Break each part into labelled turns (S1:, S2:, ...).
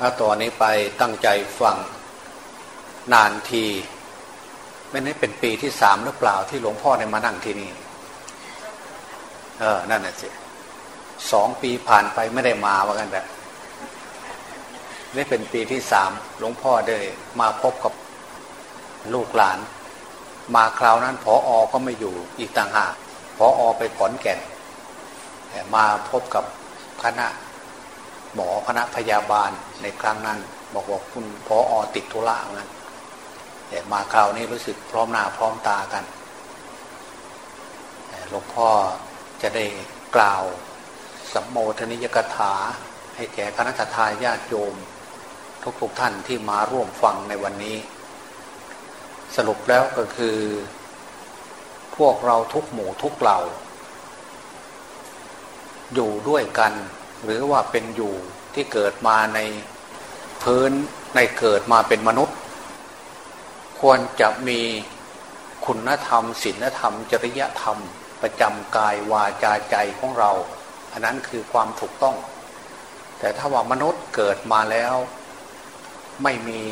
S1: ถ้าต่อนนี้ไปตั้งใจฟังนานทีไม่ได้เป็นปีที่สามหรือเปล่าที่หลวงพ่อได้มานั่งที่นี่ เออ นั่นน่ะสิสองปีผ่านไปไม่ได้มาว่ากันแต่นี่เป็นปีที่สามหลวงพ่อได้มาพบกับลูกหลาน มาคราวนั้นพออก็ไม่อยู่อีกต่างหากพออไปขอนแก่นมาพบกับคณะ หมอคณะพยาบาลในครั้งนั้น บอกว่าคุณพออติดธุระงั้นแต่มาคราวนี้รู้สึกพร้อมหน้าพร้อมตากันหลวงพ่อจะได้กล่าวสัมโมทนิยกถา ให้แก่คณะทาญาติโยม ทุกๆทท่านที่มาร่วมฟังในวันนี้ สรุปแล้วก็คือ พวกเราทุกหมู่ทุกเหล่า อยู่ด้วยกัน หรือว่าเป็นอยู่ที่เกิดมาในพื้นในเกิดมาเป็นมนุษย์ ควรจะมีคุณธรรมศีลธรรม จริยธรรม ประจำกายวาจาใจของเรา อันนั้นคือความถูกต้อง แต่ถ้าว่ามนุษย์เกิดมาแล้ว ไม่มี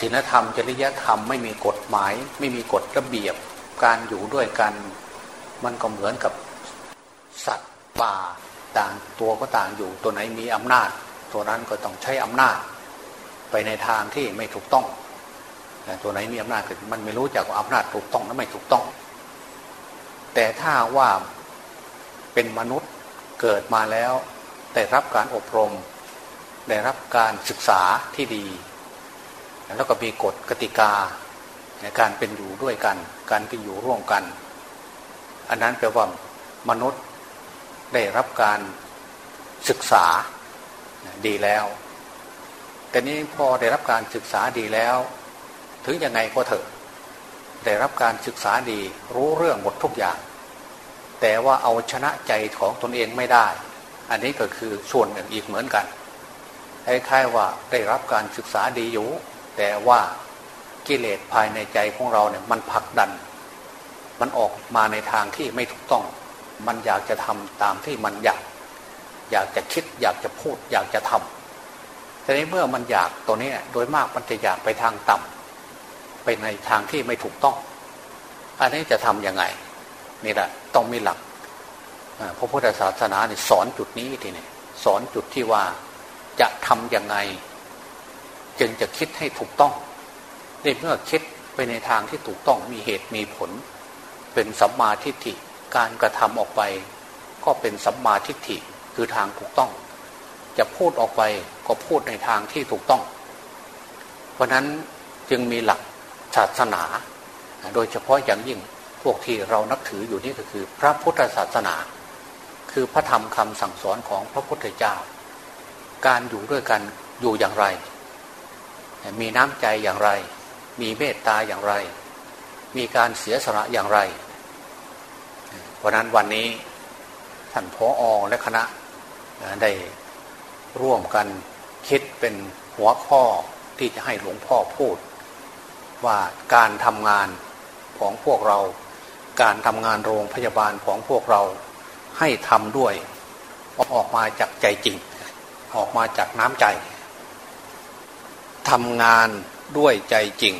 S1: ศีลธรรม จริยธรรม ไม่มีกฎหมาย ไม่มีกฎระเบียบการอยู่ด้วยกัน มันก็เหมือนกับสัตว์ป่า ต่างตัวก็ต่างอยู่ตัวไหนมีอำนาจ ตัวนั้นก็ต้องใช้อำนาจ ไปในทางที่ไม่ถูกต้อง ตัวไหนมีอำนาจมันไม่รู้จักว่าอำนาจถูกต้องและไม่ถูกต้อง แต่ถ้าว่าเป็นมนุษย์เกิดมาแล้วได้รับการอบรม ได้รับการศึกษาที่ดี แล้วก็มีกฎกติกาในการเป็นอยู่ด้วยกัน การเป็นอยู่ร่วมกัน อันนั้นแปลว่ามนุษย์ ได้รับการศึกษาดีแล้ว แต่นี้พอได้รับการศึกษาดีแล้ว ถึงยังไงก็เถอะ ได้รับการศึกษาดีรู้เรื่องหมดทุกอย่าง แต่ว่าเอาชนะใจของตนเองไม่ได้ อันนี้ก็คือส่วนหนึ่งอีกเหมือนกันคล้ายๆว่าได้รับการศึกษาดีอยู่ แต่ว่ากิเลสภายในใจของเราเนี่ยมันผลักดัน มันออกมาในทางที่ไม่ถูกต้อง มันอยากจะทำตามที่มันอยาก อยากจะคิด อยากจะพูด อยากจะทำแต่ในเมื่อมันอยากตัวนี้โดยมากมันจะอยากไปทางต่ำไปในทางที่ไม่ถูกต้อง อันนี้จะทํำยังไงนี่แหละต้องมีหลักพระพุทธศาสนาเนี่ยสอนจุดนี้ทีนี้สอนจุดที่ว่าจะทํำยังไง จึงจะคิดให้ถูกต้องในเมื่อคิดไปในทางที่ถูกต้องมีเหตุมีผล เป็นสัมมาทิฏฐิ การกระทำออกไป ก็เป็นสัมมาทิฏฐิคือทางถูกต้อง จะพูดออกไปก็พูดในทางที่ถูกต้อง เพราะนั้นจึงมีหลักศาสนา โดยเฉพาะอย่างยิ่งพวกที่เรานับถืออยู่นี่ก็คือ พระพุทธศาสนา คือพระธรรมคำสั่งสอนของพระพุทธเจ้า การอยู่ด้วยกันอยู่อย่างไร มีน้ำใจอย่างไร มีเมตตาอย่างไร มีการเสียสละอย่างไร เพราะนั้นวันนี้ท่านพออและคณะได้ร่วมกันคิดเป็นหัวข้อที่จะให้หลวงพ่อพูด ว่าการทำงานของพวกเรา การทำงานโรงพยาบาลของพวกเราให้ทำด้วยออกมาจากใจจริง ออกมาจากน้ำใจทำงานด้วยใจจริง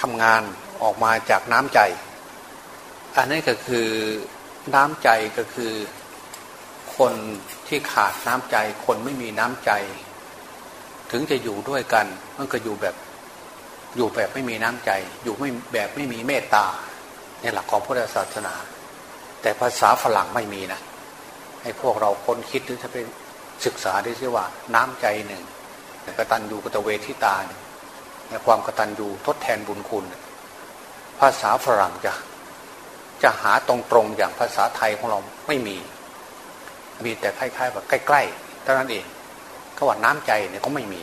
S1: ทำงานออกมาจากน้ำใจ อันนี้ก็คือน้ำใจก็คือคนที่ขาดน้ำใจ คนไม่มีน้ำใจ ถึงจะอยู่ด้วยกัน มันก็อยู่แบบอยู่แบบไม่มีน้ำใจ อยู่ไม่แบบไม่มีเมตตาในหลักของพุทธศาสนา แต่ภาษาฝรั่งไม่มีนะให้พวกเราคนคิดหรือถ้าไปศึกษาได้ใช่ว่าน้ำใจหนึ่งกตัญญูกตเวทิตาในความกตัญญูทดแทนบุญคุณ ภาษาฝรั่งจะ จะหาตรงๆอย่างภาษาไทยของเราไม่มี มีแต่คล้ายๆแบบใกล้ๆเท่านั้นเองก็ว่าน้ำใจเนี่ยก็ไม่มี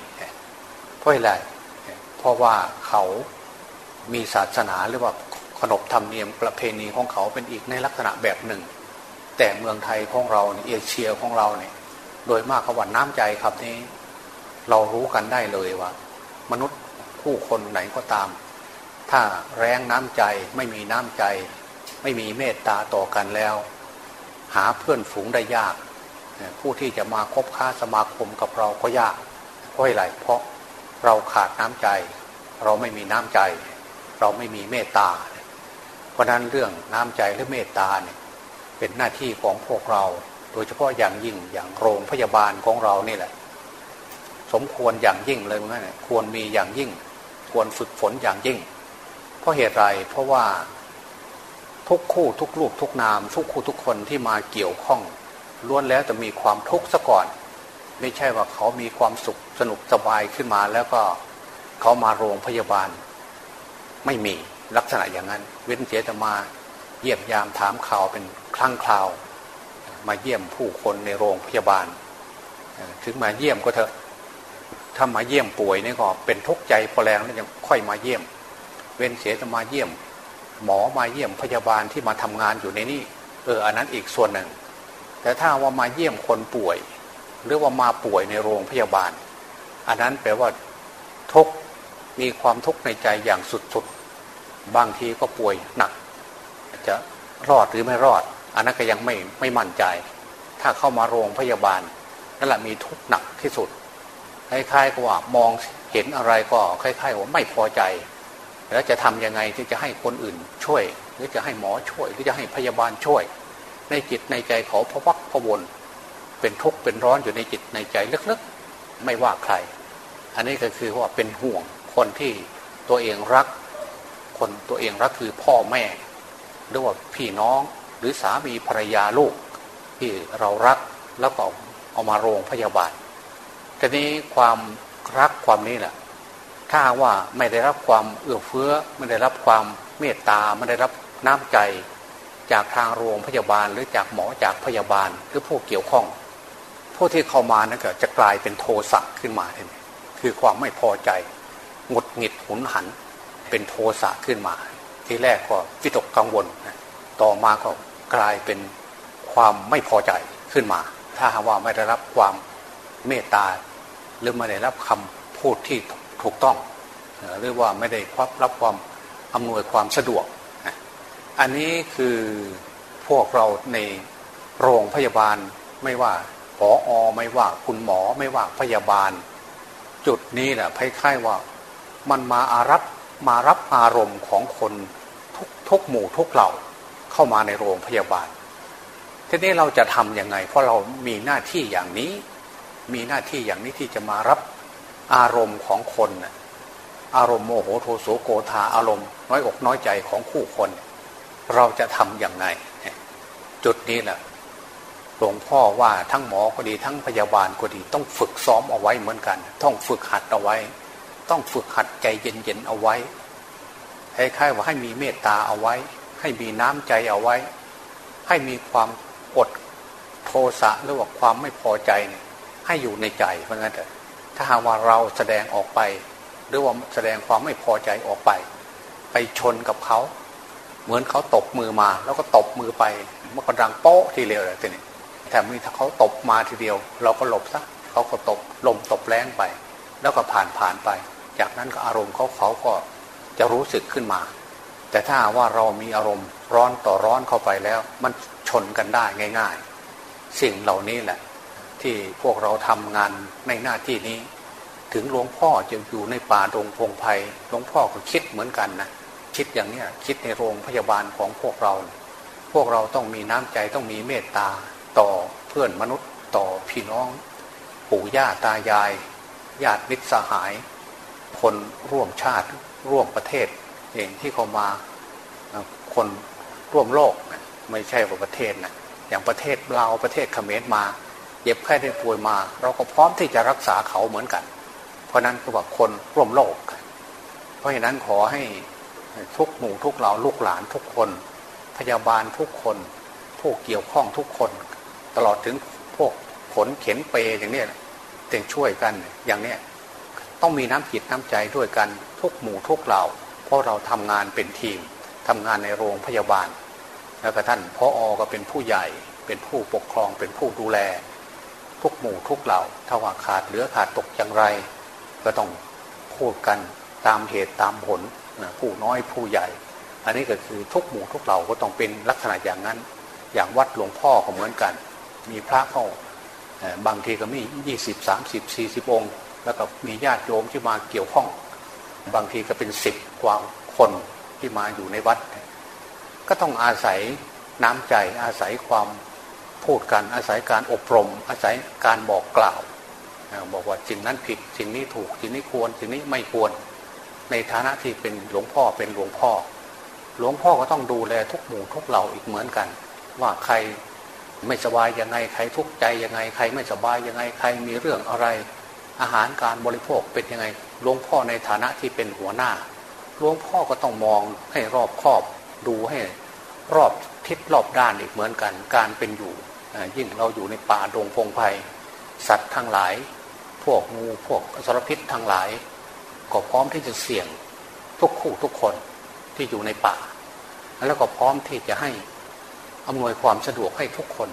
S1: เพราะอะไรเพราะว่าเขามีศาสนาหรือว่าขนบธรรมเนียมประเพณีของเขาเป็นอีกในลักษณะแบบหนึ่ง แต่เมืองไทยของเราเนี่ยเอเชียของเราเนี่ย โดยมากเขาว่าน้ำใจครับนี้เรารู้กันได้เลยว่า มนุษย์ผู้คนไหนก็ตาม ถ้าแรงน้ำใจไม่มีน้ำใจ ไม่มีเมตตาต่อกันแล้ว หาเพื่อนฝูงได้ยาก ผู้ที่จะมาคบค้าสมาคมกับเราก็ยากเพราะอะไรเพราะเราขาดน้ำใจ เราไม่มีน้ำใจ เราไม่มีเมตตา เพราะนั้นเรื่องน้ำใจและเมตตาเนี่ยเป็นหน้าที่ของพวกเรา โดยเฉพาะอย่างยิ่งอย่างโรงพยาบาลของเรานี่แหละ สมควรอย่างยิ่งเลยมั้งควรมีอย่างยิ่ง ควรฝึกฝนอย่างยิ่ง เพราะเหตุไรเพราะว่า ทุกคู่ทุกลูกทุกนาม ทุกคู่ทุกคนที่มาเกี่ยวข้องล้วนแล้วจะมีความทุกข์ซะก่อน ไม่ใช่ว่าเขามีความสุขสนุกสบายขึ้นมาแล้วก็เขามาโรงพยาบาล ไม่มีลักษณะอย่างนั้น เว้นเสียจะมาเยี่ยมยามถามข่าวเป็นครั้งคราว มาเยี่ยมผู้คนในโรงพยาบาล ถึงมาเยี่ยมก็เถอะถ้ามาเยี่ยมป่วยนี่ก็เป็นทุกข์ใจพอแรงแล้วยังค่อยมาเยี่ยม เว้นเสียจะมาเยี่ยม หมอมาเยี่ยมพยาบาลที่มาทำงานอยู่ในนี่เอออันนั้นอีกส่วนหนึ่ง แต่ถ้าว่ามาเยี่ยมคนป่วย หรือว่ามาป่วยในโรงพยาบาล อันนั้นแปลว่าทุกมีความทุกข์ในใจอย่างสุดๆ บางทีก็ป่วยหนัก จะรอดหรือไม่รอด อันนั้นก็ยังไม่ไม่มั่นใจ ถ้าเข้ามาโรงพยาบาลนั่นแหละมีทุกข์หนักที่สุดคล้ายๆกับว่ามองเห็นอะไรก็คล้ายๆว่าไม่พอใจ แล้วจะทำยังไงที่จะให้คนอื่นช่วย หรือจะให้หมอช่วย หรือจะให้พยาบาลช่วย ในจิตในใจเขาพวักพวนเป็นทุกข์เป็นร้อนอยู่ในจิตในใจลึกๆ ไม่ว่าใคร อันนี้ก็คือว่าเป็นห่วงคนที่ตัวเองรัก คนตัวเองรักคือพ่อแม่ หรือว่าพี่น้องหรือสามีภรรยาลูก ที่เรารักแล้วก็เอามาโรงพยาบาลทีนี้ความรักความนี้แหละ ถ้าว่าไม่ได้รับความเอื้อเฟื้อไม่ได้รับความเมตตาไม่ได้รับน้ำใจ จากทางโรงพยาบาลหรือจากหมอจากพยาบาลหรือผู้เกี่ยวข้องผู้ที่เข้ามานั่นก็จะกลายเป็นโทสะขึ้นมาเองคือความไม่พอใจหงุดหงิดหุนหัน เป็นโทสะขึ้นมา ที่แรกก็วิตกกังวล ต่อมาก็กลายเป็นความไม่พอใจขึ้นมา ถ้าว่าไม่ได้รับความเมตตาหรือไม่ได้รับคำพูดที่ ถูกต้องหรือว่าไม่ได้ครับความอำนวยความสะดวก อันนี้คือพวกเราในโรงพยาบาลไม่ว่าผออไม่ว่าคุณหมอไม่ว่าพยาบาล จุดนี้แหละคล้ายๆว่ามันมาอารับมารับอารมณ์ของคนทุกทุกหมู่ทุกเหล่าเข้ามาในโรงพยาบาล ทีนี้เราจะทำยังไง เพราะเรามีหน้าที่อย่างนี้ มีหน้าที่อย่างนี้ที่จะมารับ อารมณ์ของคนอารมณ์โมโหโทโสโกธาอารมณ์น้อยอกน้อยใจของคู่คน เราจะทำอย่างไรจุดนี้แหละหลวงพ่อว่าทั้งหมอก็ดีทั้งพยาบาลก็ดี ต้องฝึกซ้อมเอาไว้เหมือนกัน ต้องฝึกหัดเอาไว้ ต้องฝึกหัดใจเย็นๆเอาไว้คล้ายๆว่าให้มีเมตตาเอาไว้ ให้มีน้ำใจเอาไว้ ให้มีความอดโทสะหรือว่าความไม่พอใจเนี่ยให้อยู่ในใจเพราะงั้นเถอะ ถ้าหากว่าเราแสดงออกไป หรือว่าแสดงความไม่พอใจออกไป ไปชนกับเขา เหมือนเขาตบมือมา แล้วก็ตบมือไปมันก็ดังโป๊ะทีเดียวเลยทีนี้แต่มีถ้าเขาตบมาทีเดียว เราก็หลบซะเขาก็ตบลมตบแรงไป แล้วก็ผ่านผ่านไป จากนั้นก็อารมณ์เขาเขาก็จะรู้สึกขึ้นมา แต่ถ้าว่าเรามีอารมณ์ร้อนต่อร้อนเข้าไปแล้ว มันชนกันได้ง่าย ๆ สิ่งเหล่านี้แหละ ที่พวกเราทำงานในหน้าที่นี้ ถึงหลวงพ่อจะอยู่ในป่าดงพงไพ่หลวงพ่อก็คิดเหมือนกันนะคิดอย่างนี้คิดในโรงพยาบาลของพวกเรา พวกเราต้องมีน้ำใจต้องมีเมตตาต่อเพื่อนมนุษย์ต่อพี่น้อง ปู่ย่าตายายญาติมิตรสหาย คนร่วมชาติร่วมประเทศ เองที่เขามาคนร่วมโลกไม่ใช่ว่าประเทศนะอย่างประเทศเราประเทศเขมรมา เย็บแค่ได้ป่วยมา เราก็พร้อมที่จะรักษาเขาเหมือนกัน เพราะนั้นก็ว่าคนร่วมโลก เพราะฉะนั้นขอให้ทุกหมู่ทุกเหล่าลูกหลานทุกคน พยาบาลทุกคน ผู้เกี่ยวข้องทุกคน ตลอดถึงพวกขนเข็นเปอย่างนี้เต่งช่วยกันอย่างนี้ต้องมีน้ำจิตน้ำใจด้วยกันทุกหมู่ทุกเหล่าเพราะเราทำงานเป็นทีมทำงานในโรงพยาบาล แล้วก็ท่านพออก็เป็นผู้ใหญ่ เป็นผู้ปกครองเป็นผู้ดูแล ทุกหมู่ทุกเหล่าถ้าว่าขาดเหลือขาดตกอย่างไร ก็ต้องพูดกันตามเหตุตามผลผู้น้อยผู้ใหญ่ อันนี้ก็คือทุกหมู่ทุกเหล่าก็ต้องเป็นลักษณะอย่างนั้น อย่างวัดหลวงพ่อก็เหมือนกัน มีพระเข้าบางทีก็มียี่สิบสามสิบสี่สิบองค์ แล้วก็มีญาติโยมที่มาเกี่ยวข้อง บางทีก็เป็นสิบกว่าคนที่มาอยู่ในวัด ก็ต้องอาศัยน้ำใจอาศัยความ พูดกันอาศัยการอบรม อาศัยการบอกกล่าว บอกว่าสิ่งนั้นผิดสิ่งนี้ถูกสิ่งนี้ควรสิ่งนี้ไม่ควร ในฐานะที่เป็นหลวงพ่อเป็นหลวงพ่อ หลวงพ่อก็ต้องดูแลทุกหมู่ทุกเหล่าอีกเหมือนกัน ว่าใครไม่สบายยังไงใครทุกข์ใจยังไงใครไม่สบายยังไงใครมีเรื่องอะไร อาหารการบริโภคเป็นยังไงหลวงพ่อในฐานะที่เป็นหัวหน้าหลวงพ่อก็ต้องมองให้รอบคอบดูให้รอบทิศรอบด้านอีกเหมือนกัน การเป็นอยู่ ยิ่งเราอยู่ในป่าดงพงไพ่สัตว์ทั้งหลาย พวกงูพวกสารพิษทั้งหลาย ก็พร้อมที่จะเสี่ยงทุกคู่ทุกคนที่อยู่ในป่า แล้วก็พร้อมที่จะให้อำนวยความสะดวกให้ทุกคน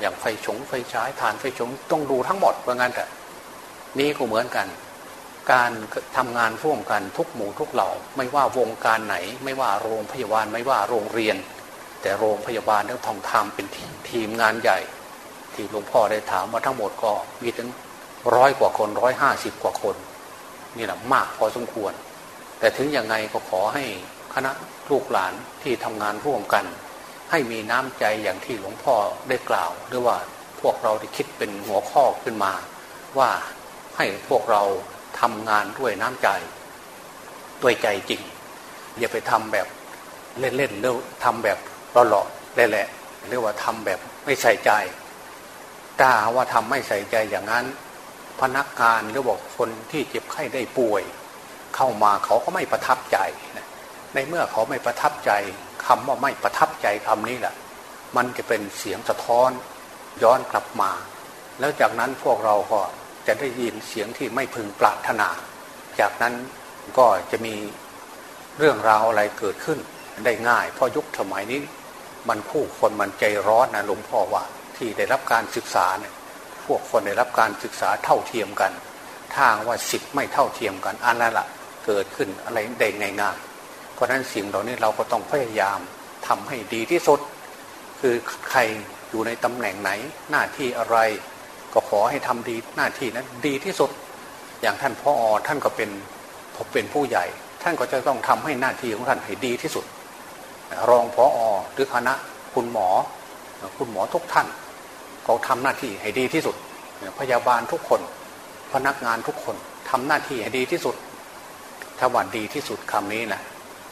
S1: อย่างไฟฉงไฟฉายฐานไฟฉงต้องดูทั้งหมดว่างั้นแต่นี่ก็เหมือนกัน การทำงานร่วมกันทุกหมู่ทุกเหล่า ไม่ว่าวงการไหน ไม่ว่าโรงพยาบาลไม่ว่าโรงเรียน แต่โรงพยาบาลต้งทองทำเป็นทีมงานใหญ่ ที่หลวงพ่อได้ถามว่าทั้งหมดก็มีถึงร้อยกว่าคนร้อยห้าสิบกว่าคนนี่แหละมากพอสมควร แต่ถึงยังไงก็ขอให้คณะลูกหลานที่ทำงานร่วมกัน ให้มีน้ำใจอย่างที่หลวงพ่อได้กล่าว หรือว่าพวกเราได้คิดเป็นหัวข้อขึ้นมา ว่าให้พวกเราทำงานด้วยน้ำใจด้วยใจจริง อย่าไปทำแบบเล่นๆหรือทำแบบ หลอๆได้แหละหรือว่าทำแบบไม่ใส่ใจ ถ้าว่าทำไม่ใส่ใจอย่างนั้น พนักงานหรือบอกคนที่เจ็บไข้ได้ป่วย เข้ามาเขาก็ไม่ประทับใจในเมื่อเขาไม่ประทับใจคำว่าไม่ประทับใจคำนี้แหละมันจะเป็นเสียงสะท้อนย้อนกลับมา แล้วจากนั้นพวกเราก็จะได้ยินเสียงที่ไม่พึงปรารถนา จากนั้นก็จะมีเรื่องราวอะไรเกิดขึ้นได้ง่ายเพราะยุคสมัยนี้ มันผู้คนมันใจร้อนนะหลวงพ่อว่าที่ได้รับการศึกษาเนี่ยพวกคนได้รับการศึกษาเท่าเทียมกันถ้าว่าสิทธิ์ไม่เท่าเทียมกันอันนั้นละ่ะเกิดขึ้นอะไรได้ง่ายเพราะฉะนั้นสิ่งเหล่านี้เราก็ต้องพยายามทำให้ดีที่สุด คือใครอยู่ในตำแหน่งไหนหน้าที่อะไร ก็ขอให้ทำดีหน้าที่นั้นดีที่สุด อย่างท่านพ่ออท่านก็เป็นผมเป็นผู้ใหญ่ ท่านก็จะต้องทำให้หน้าที่ของท่านให้ดีที่สุด รองพออหรือคณะคุณหมอ คุณหมอทุกท่านเขาทำหน้าที่ให้ดีที่สุด พยาบาลทุกคน พนักงานทุกคนทำหน้าที่ให้ดีที่สุดถ้าวันดีที่สุดคำนี้นะ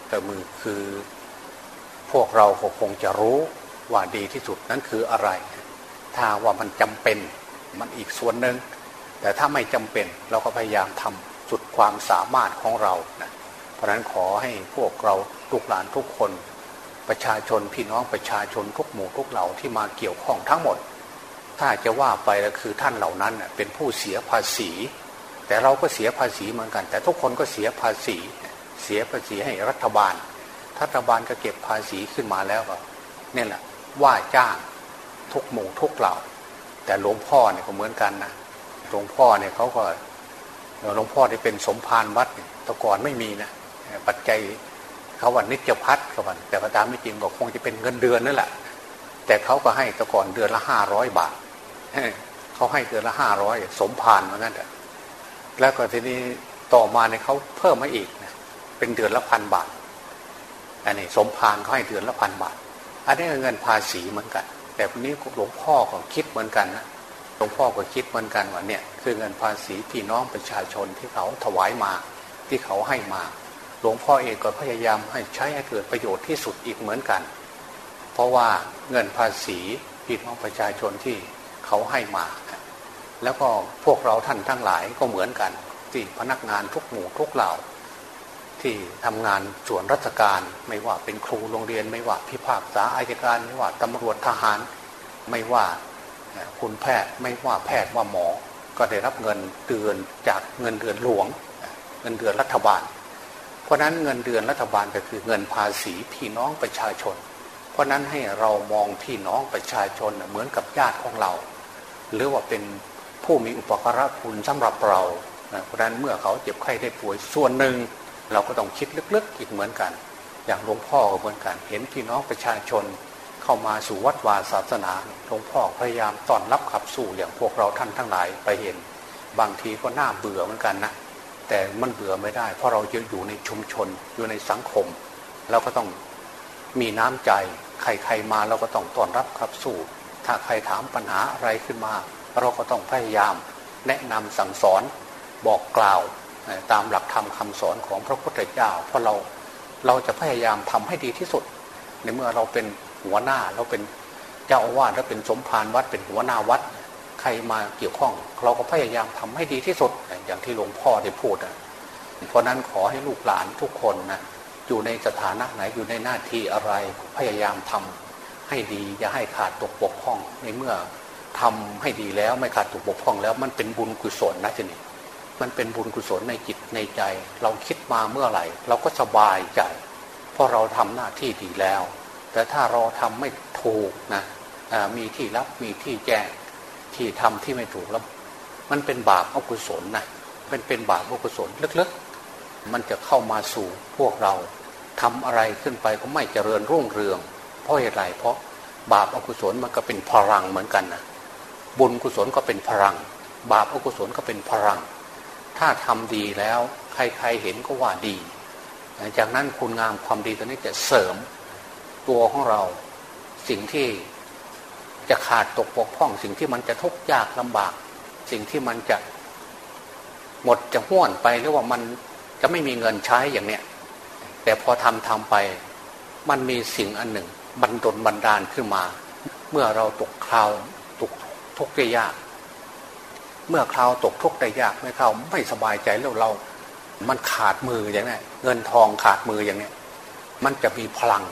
S1: แต่มือคือพวกเราคงจะรู้ว่าดีที่สุดนั้นคืออะไร ถ้าว่ามันจำเป็นมันอีกส่วนหนึ่งแต่ถ้าไม่จำเป็นเราก็พยายามทำสุดความสามารถของเรานะเพราะนั้นขอให้พวกเราลูกหลานทุกคน ประชาชนพี่น้องประชาชนทุกหมู่ทุกเหล่าที่มาเกี่ยวข้องทั้งหมด ถ้าจะว่าไปก็คือท่านเหล่านั้นเป็นผู้เสียภาษี แต่เราก็เสียภาษีเหมือนกัน แต่ทุกคนก็เสียภาษี เสียภาษีให้รัฐบาล รัฐบาลก็เก็บภาษีขึ้นมาแล้วก็เนี่ยแหละว่าจ้างทุกหมู่ทุกเหล่า แต่หลวงพ่อเนี่ยก็เหมือนกันนะหลวงพ่อเนี่ยเขาก็หลวงพ่อที่เป็นสมภารวัดแต่ก่อนไม่มีนะปัจจัย เขาวันนิจพัฒน์เขาวันแต่พระตามไม่จริงก็คงจะเป็นเงินเดือนนั่นแหละ แต่เขาก็ให้แต่ก่อนเดือนละห้าร้อยบาทเขาให้เดือนละห้าร้อยสมภารเหมือนกันแล้วก็ทีนี้ต่อมาเนี่ยเขาเพิ่มมาอีกเป็นเดือนละพันบาท อันนี้สมภารเขาให้เดือนละพันบาท อันนี้เงินภาษีเหมือนกัน แต่วันนี้หลวงพ่อก็คิดเหมือนกันนะหลวงพ่อก็คิดเหมือนกันว่าเนี่ย คือเงินภาษีพี่น้องประชาชนที่เขาถวายมาที่เขาให้มา หลวงพ่อเองก็พยายามให้ใช้ให้เกิดประโยชน์ที่สุดอีกเหมือนกัน เพราะว่าเงินภาษีพี่น้องประชาชนที่เขาให้มา แล้วก็พวกเราท่านทั้งหลายก็เหมือนกันที่พนักงานทุกหมู่ทุกเหล่า ที่ทำงานส่วนราชการไม่ว่าเป็นครูโรงเรียน ไม่ว่าพิพากษาอายการ ไม่ว่าตำรวจทหาร ไม่ว่าคุณแพทย์ไม่ว่าแพทย์ว่าหมอ ก็ได้รับเงินเดือนจากเงินเดือนหลวง เงินเดือนรัฐบาล ราะนั้นเงินเดือนรัฐบาลก็คือเงินภาษีพี่น้องประชาชน เพราะนั้นให้เรามองพี่น้องประชาชนเหมือนกับญาติของเรา หรือว่าเป็นผู้มีอุปการะคุณสำหรับเรา เพราะนั้นเมื่อเขาเจ็บไข้ได้ป่วยส่วนหนึ่ง เราก็ต้องคิดลึกๆอีกเหมือนกัน อย่างหลวงพ่อก็เหมือนกันเห็นพี่น้องประชาชน เข้ามาสู่วัดวาศาสนาหลวงพ่อพยายามต้อนรับขับสู่อย่างพวกเราท่านทั้งหลายไปเห็น บางทีก็น่าเบื่อเหมือนกันนะ แต่มันเบื่อไม่ได้ เพราะเราจะอยู่ในชุมชนอยู่ในสังคมเราก็ต้องมีน้ำใจ ใครๆมาเราก็ต้องต้อนรับขับสู่ถ้าใครถามปัญหาอะไรขึ้นมา เราก็ต้องพยายามแนะนำสั่งสอนบอกกล่าวตามหลักธรรมคาสอนของพระพุทธเจ้า เพราะเราเราจะพยายามทำให้ดีที่สุด ในเมื่อเราเป็นหัวหน้าเราเป็นเจ้าอาวาสแล้วเป็นสมภารวัดเป็นหัวหน้าวัด ใครมาเกี่ยวข้อง เราก็พยายามทำให้ดีที่สุดอย่างที่หลวงพ่อได้พูดเพราะนั้นขอให้ลูกหลานทุกคนนะอยู่ในสถานะไหนอยู่ในหน้าที่อะไรพยายามทำให้ดีอย่าให้ขาดตกบกพร่องในเมื่อทำให้ดีแล้วไม่ขาดตกบกพร่องแล้วมันเป็นบุญกุศลนะทีนี้มันเป็นบุญกุศลในจิตในใจ เราคิดมาเมื่อไหร่ เราก็สบายใจ เพราะเราทำหน้าที่ดีแล้ว แต่ถ้าเราทำไม่ถูกนะมีที่รับมีที่แจ้ง ที่ทำที่ไม่ถูกแล้ว มันเป็นบาปอกุศลนะเป็นเป็นบาปอกุศลลึกๆ มันจะเข้ามาสู่พวกเราทำอะไรขึ้นไปก็ไม่เจริญรุ่งเรือง เพราะเหตุไรเพราะบาปอกุศลมันก็เป็นพลังเหมือนกันนะบุญกุศลก็เป็นพลัง บาปอกุศลก็เป็นพลัง ถ้าทำดีแล้วใครๆเห็นก็ว่าดี จากนั้นคุณงามความดีตัวนี้จะเสริมตัวของเราสิ่งที่ จะขาดตกปกพ่อง สิ่งที่มันจะทุกข์ยากลำบาก สิ่งที่มันจะหมดจะห้วนไปหรือว่ามันจะไม่มีเงินใช้อย่างเนี้ยแต่พอทำทำไป มันมีสิ่งอันหนึ่งบันดลบันดาลขึ้นมา เมื่อเราตกคราวตกทุกข์ได้ยาก เมื่อคราวตกทุกข์ได้ยากไม่เข้าไม่สบายใจแล้วเรา มันขาดมืออย่างนี้เงินทองขาดมืออย่างนี้มันจะมีพลัง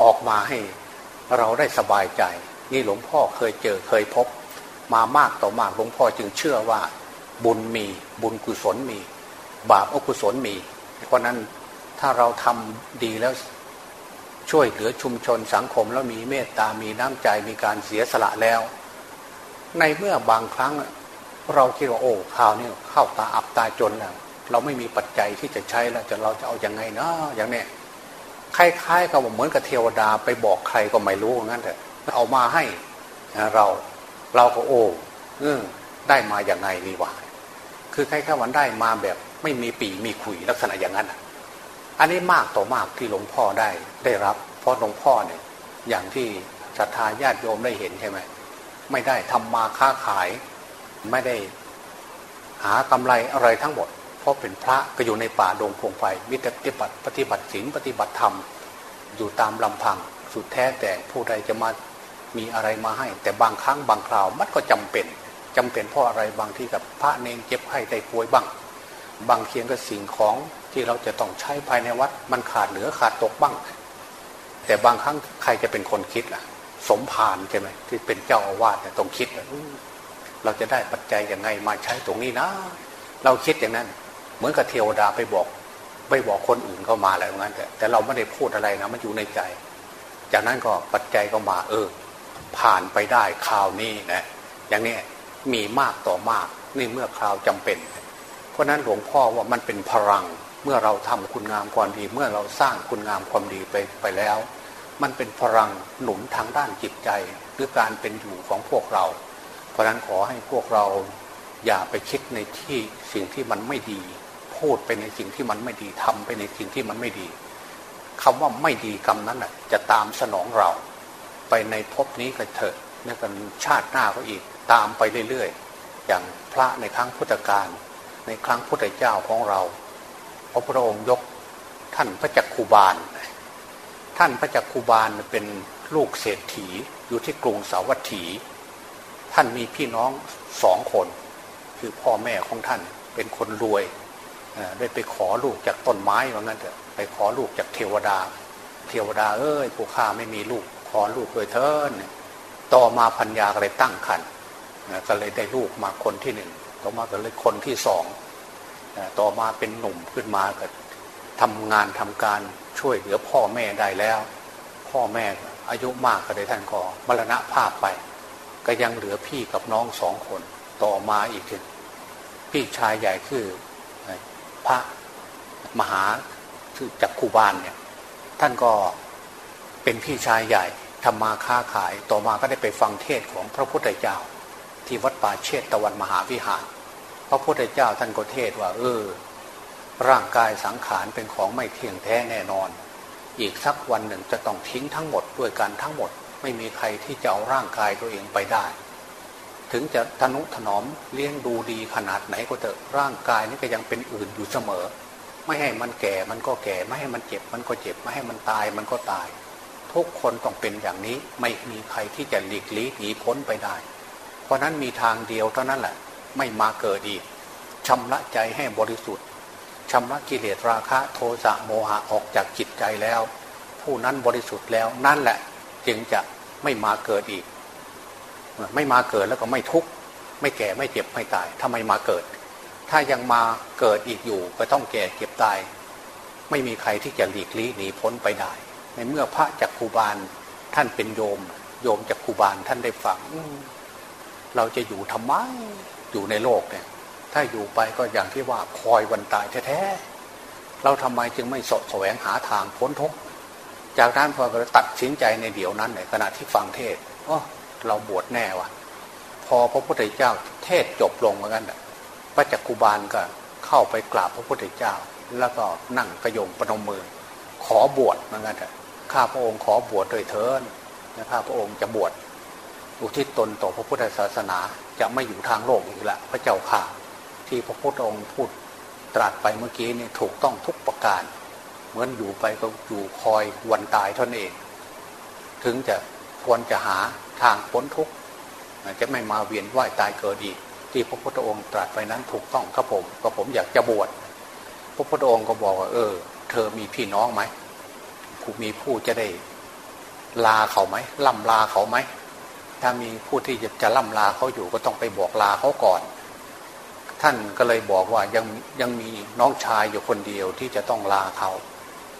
S1: ออกมาให้เราได้สบายใจ นี่หลวงพ่อเคยเจอเคยพบ มามากต่อมากหลวงพ่อจึงเชื่อว่า บุญมีบุญกุศลมี บาปอกุศลมี เพราะนั้นถ้าเราทำดีแล้วช่วยเหลือชุมชนสังคมแล้วมีเมตตามีน้ำใจมีการเสียสละแล้ว ในเมื่อบางครั้งเราคิดว่าโอ้ข่าวนี้เข้าตาอับตาจนแล้วเราไม่มีปัจจัยที่จะใช้แล้วจะเราจะเอาอยัางไงเนาะอย่างเนี้ยคล้ายๆกับเหมือนกับเทวดาไปบอกใครก็ไม่รู้งั้นแต่ เอามาให้เราเราก็โอ้เออได้มาอย่างไงนี่วะคือคล้ายๆวันได้มาแบบไม่มีปีมีขุยลักษณะอย่างนั้นอันนี้มากต่อมากที่หลวงพ่อได้ได้รับ เพราะหลวงพ่อเนี่ยอย่างที่ศรัทธาญาติโยมได้เห็นใช่ไหมไม่ได้ทำมาค้าขาย ไม่ได้หากำไรอะไรทั้งหมด เพราะเป็นพระก็อยู่ในป่าดงพงไฟมิตรปฏิบัติปฏิบัติศีลปฏิบัติธรรม อยู่ตามลำพังสุดแท้แต่ผู้ใดจะมา มีอะไรมาให้ แต่บางครั้งบางคราวมันก็จำเป็นจำเป็นเพราะอะไรบางที่กับพระเนงเจ็บไข้ได้ป่วยบ้าง บางเคียงก็สิ่งของที่เราจะต้องใช้ภายในวัด มันขาดเหลือขาดตกบ้าง แต่บางครั้งใครจะเป็นคนคิดล่ะ สมภารใช่ไหมที่เป็นเจ้าอาวาสเนี่ยต้องคิดเราจะได้ปัจจัยยังไงมาใช้ตรงนี้นะ เราคิดอย่างนั้น เหมือนกับเทวดาไปบอกไปบอกคนอื่นเข้ามาอะไรอย่างนั้นแต่แต่เราไม่ได้พูดอะไรนะมันอยู่ในใจ จากนั้นก็ปัจจัยก็มาเออ ผ่านไปได้คราวนี้นะอย่างนี้มีมากต่อมากนี่เมื่อคราวจำเป็น เพราะนั้นหลวงพ่อว่ามันเป็นพลังเมื่อเราทำคุณงามความดี เมื่อเราสร้างคุณงามความดีไปไปแล้ว มันเป็นพลังหนุนทางด้านจิตใจหรือการเป็นอยู่ของพวกเรา เพราะนั้นขอให้พวกเราอย่าไปคิดในที่สิ่งที่มันไม่ดี พูดไปในสิ่งที่มันไม่ดีทำไปในสิ่งที่มันไม่ดีคำว่าไม่ดีกรรมนั้นจะตามสนองเรา ไปในภพนี้ก็เถอะในกันชาติหน้าก็อีกตามไปเรื่อยๆ อย่างพระในครั้งพุทธกาลในครั้งพุทธเจ้าของเราพระพุทธองค์ยกท่านพระจักคูบาล ท่านพระจักคูบาลเป็นลูกเศรษฐีอยู่ที่กรุงสาวัตถี ท่านมีพี่น้องสองคน คือพ่อแม่ของท่านเป็นคนรวยได้ไปขอลูกจากต้นไม้ว่างั้นเถอะไปขอลูกจากเทวดา เทวดาเอ้ยผู้ข้าไม่มีลูก อลูกเลยเถินต่อมาพัญญาก็เลยตั้งครรภ์ก็เลยได้ลูกมาคนที่หนึ่งต่อมาก็เลยคนที่สองต่อมาเป็นหนุ่มขึ้นมาก็ทำงานทำการช่วยเหลือพ่อแม่ได้แล้ว พ่อแม่อายุมากก็เลยท่านก็มรณะภาพไป ก็ยังเหลือพี่กับน้องสองคน ต่อมาอีกทีพี่ชายใหญ่คือพระมหาคือจักคูบาลเนี่ยท่านก็เป็นพี่ชายใหญ่ ทำมาค้าขายต่อมาก็ได้ไปฟังเทศของพระพุทธเจ้า ที่วัดป่าเชตตะวันมหาวิหาร พระพุทธเจ้าท่านก็เทศว่า เออ ร่างกายสังขารเป็นของไม่เที่ยงแท้แน่นอน อีกสักวันหนึ่งจะต้องทิ้งทั้งหมดด้วยกันทั้งหมด ไม่มีใครที่จะเอาร่างกายตัวเองไปได้ ถึงจะทนุถนอมเลี้ยงดูดีขนาดไหนก็เถอะร่างกายนี่ก็ยังเป็นอื่นอยู่เสมอ ไม่ให้มันแก่มันก็แก่ ไม่ให้มันเจ็บมันก็เจ็บ ไม่ให้มันตายมันก็ตาย ทุกคนต้องเป็นอย่างนี้ไม่มีใครที่จะหลีกลี่หนีพ้นไปได้ เพราะนั้นมีทางเดียวเท่านั้นแหละ ไม่มาเกิดอีกชำระใจให้บริสุทธิ์ชำระกิเลสราคะโทสะโมหะออกจากจิตใจแล้ว ผู้นั้นบริสุทธิ์แล้วนั่นแหละ จึงจะไม่มาเกิดอีก ไม่มาเกิดแล้วก็ไม่ทุกข์ไม่แก่ไม่เจ็บไม่ตายทำไมมาเกิด ถ้ายังมาเกิดอีกอยู่ก็ต้องแก่เก็บตาย ไม่มีใครที่จะหลีกลี่หนีพ้นไปได้ ในเมื่อพระจักคูบาลท่านเป็นโยม โยมจักคูบาลท่านได้ฟังเราจะอยู่ทำไมอยู่ในโลกเนี่ย ถ้าอยู่ไปก็อย่างที่ว่าคอยวันตายแท้ๆเราทำไมจึงไม่สดแสวงหาทางพ้นทุกข์จากนั้นพอเราตัดสินใจในเดี๋ยวนั้นในขณะที่ฟังเทศอ๋อเราบวชแน่วะพอพระพุทธเจ้าเทศจบลงเหมือนกันพระจักคูบาลก็เข้าไปกราบพระพุทธเจ้า แล้วก็นั่งกระยงประนมมือ ขอบวชเหมือนกัน ข้าพระองค์ขอบวชโดยเทินนะข้าพระองค์จะบวชอุทิศตนต่อพระพุทธศาสนาจะไม่อยู่ทางโลกอีกละพระเจ้าข่าที่พระพุทธองค์พูดตรัสไปเมื่อกี้นี่ถูกต้องทุกประการ เหมือนอยู่ไปก็อยู่คอยวันตายท่านเอง ถึงจะควรจะหาทางพ้นทุกข์จะไม่มาเวียนว่ายตายเกิดอีกที่พระพุทธองค์ตรัสไปนั้นถูกต้องครับผมก็ผมอยากจะบวชพระพุทธองค์ก็บอกว่าเออ เธอมีพี่น้องไหม ผู้มีผู้จะได้ลาเขาไหมล่ำลาเขาไหมถ้ามีผู้ที่จะจะล่ำลาเขาอยู่ก็ต้องไปบอกลาเขาก่อน ท่านก็เลยบอกว่ายังยังมีน้องชายอยู่คนเดียวที่จะต้องลาเขา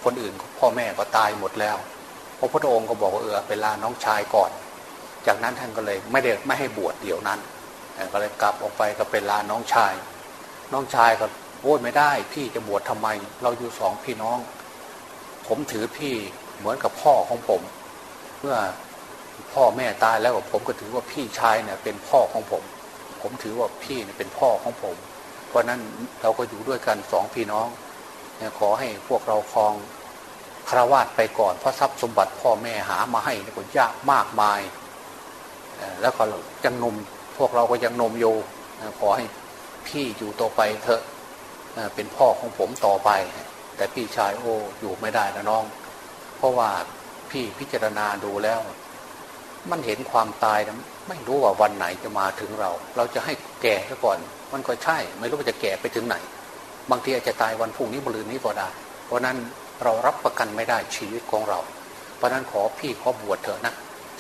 S1: คนอื่นพ่อแม่ก็ตายหมดแล้วพระพุทธองค์ก็บอกว่าเออไปลาน้องชายก่อน จากนั้นท่านก็เลยไม่ได้ไม่ให้บวชเดี๋ยวนั้นก็เลยกลับออกไปก็เป็นลาน้องชาย น้องชายก็โอ้ไม่ได้ พี่จะบวชทำไม เราอยู่สองพี่น้อง ผมถือพี่เหมือนกับพ่อของผม เมื่อพ่อแม่ตายแล้วผมก็ถือว่าพี่ชายเนี่ยเป็นพ่อของผม ผมถือว่าพี่เนี่ยเป็นพ่อของผม เพราะนั้นเราก็อยู่ด้วยกันสองพี่น้องขอให้พวกเราคลองคารวาสไปก่อนเพราะทรัพย์สมบัติพ่อแม่หามาให้ก็ยากมากมายแล้วก็ยังนมพวกเราก็ยังนมโยขอให้พี่อยู่ต่อไปเถอะเป็นพ่อของผมต่อไป แต่พี่ชายโอ้อยู่ไม่ได้นะน้อง เพราะว่าพี่พิจารณาดูแล้ว มันเห็นความตายนะไม่รู้ว่าวันไหนจะมาถึงเรา เราจะให้แก่ซะก่อน มันก็ใช่ ไม่รู้ว่าจะแก่ไปถึงไหน บางทีอาจจะตายวันพรุ่งนี้บรืนนี้ก็ได้ เพราะนั้นเรารับประกันไม่ได้ชีวิตของเรา เพราะนั้นขอพี่ขอบวชเถอะนะ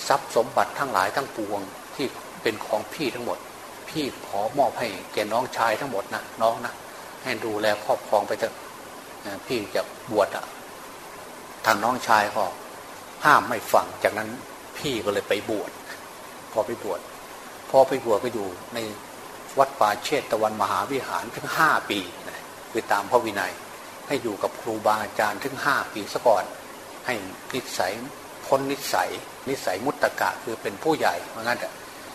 S1: ทรัพย์สมบัติทั้งหลายทั้งปวงที่เป็นของพี่ทั้งหมด พี่ขอมอบให้แก่น้องชายทั้งหมดนะน้องนะให้ดูแลครอบครองไปเถอะ พี่จะบวชอะทางน้องชายก็ห้ามไม่ฟัง จากนั้นพี่ก็เลยไปบวชพอไปบวชพอไปบวชก็อยู่ในวัดป่าเชตตะวันมหาวิหารถึงห้าปีนะคือตามพระวินัย ให้อยู่กับครูบาอาจารย์ถึงห้าปีซะก่อน ให้นิสัยพ้นนิสัย นิสัยมุตตะกะคือเป็นผู้ใหญ่เพราะงั้น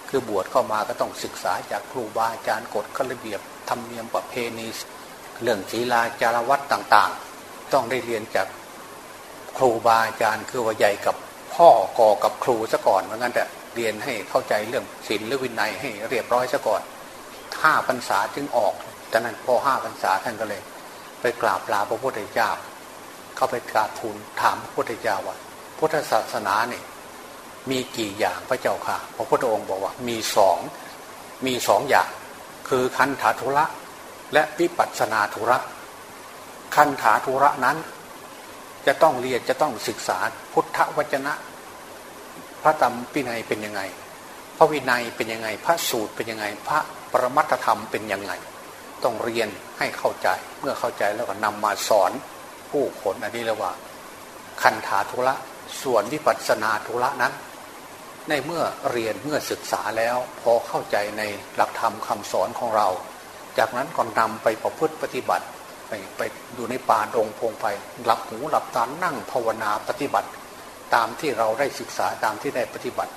S1: คือบวชเข้ามาก็ต้องศึกษาจากครูบาอาจารย์กฎข้อระเบียบธรรมเนียมประเพณี เรื่องศีลาจารวัตต่างๆ ต้องได้เรียนจากครูบาอาจารย์คือว่าใหญ่กับพ่อกอกับครูซะก่อนเพราะงั้นแต่เรียนให้เข้าใจเรื่องศีลหรือวินัยให้เรียบร้อยซะก่อนห้าพรรษาจึงออกจากนั้นพอห้าพรรษาท่านก็เลย ไปกราบลาพระพุทธเจ้า เข้าไปกราบทูลถามพระพุทธเจ้าว่า พุทธศาสนาเนี่ยมีกี่อย่างพระเจ้าค่ะ พระพุทธองค์บอกว่ามีสองมีสองอย่าง คือคันธาธุระ และวิปัสนาธุระ คันถาธุระนั้น จะต้องเรียนจะต้องศึกษาพุทธวจนะ พระธรรมปินัยเป็นยังไง พระวินัยเป็นยังไง พระสูตรเป็นยังไง พระปรมัตธรรมเป็นยังไง ต้องเรียนให้เข้าใจ เมื่อเข้าใจแล้วก็นำมาสอนผู้คนอันนี้เรียกว่า คันถาธุระ ส่วนวิปัสนาธุระนั้น ในเมื่อเรียนเมื่อศึกษาแล้ว พอเข้าใจในหลักธรรมคำสอนของเรา จากนั้นก็นำไปประพฤติปฏิบัติ ไปไปอยู่ในป่าดงพงไปหลับหูหลับตานั่งภาวนาปฏิบัติ ตามที่เราได้ศึกษาตามที่ได้ปฏิบัติ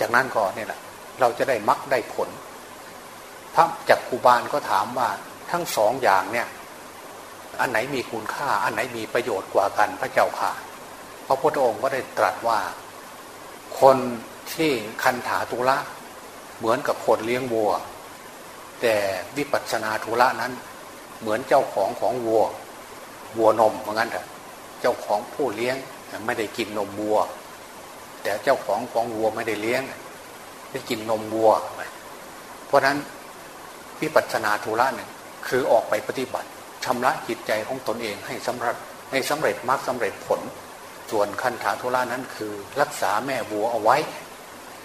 S1: จากนั้นก็เนี่ยแหละเราจะได้มักได้ผล พระจักกุบาลก็ถามว่าทั้งสองอย่างเนี่ยอันไหนมีคุณค่า อันไหนมีประโยชน์กว่ากันพระเจ้าค่ะ พระพุทธองค์ก็ได้ตรัสว่า คนที่คันถาตุละเหมือนกับคนเลี้ยงวัว แต่วิปัสสนาธุระนั้น เหมือนเจ้าของของวัว วัวนมเหมือนกันเถอะเจ้าของผู้เลี้ยงไม่ได้กินนมวัว แต่เจ้าของของวัวไม่ได้เลี้ยงได้กินนมวัว เพราะนั้นวิปัสสนาธุระเนี่ยคือออกไปปฏิบัติชำระจิตใจของตนเองให้สำเร็จให้สำเร็จมากสำเร็จผล ส่วนคันธาธุระนั้นคือรักษาแม่วัวเอาไว้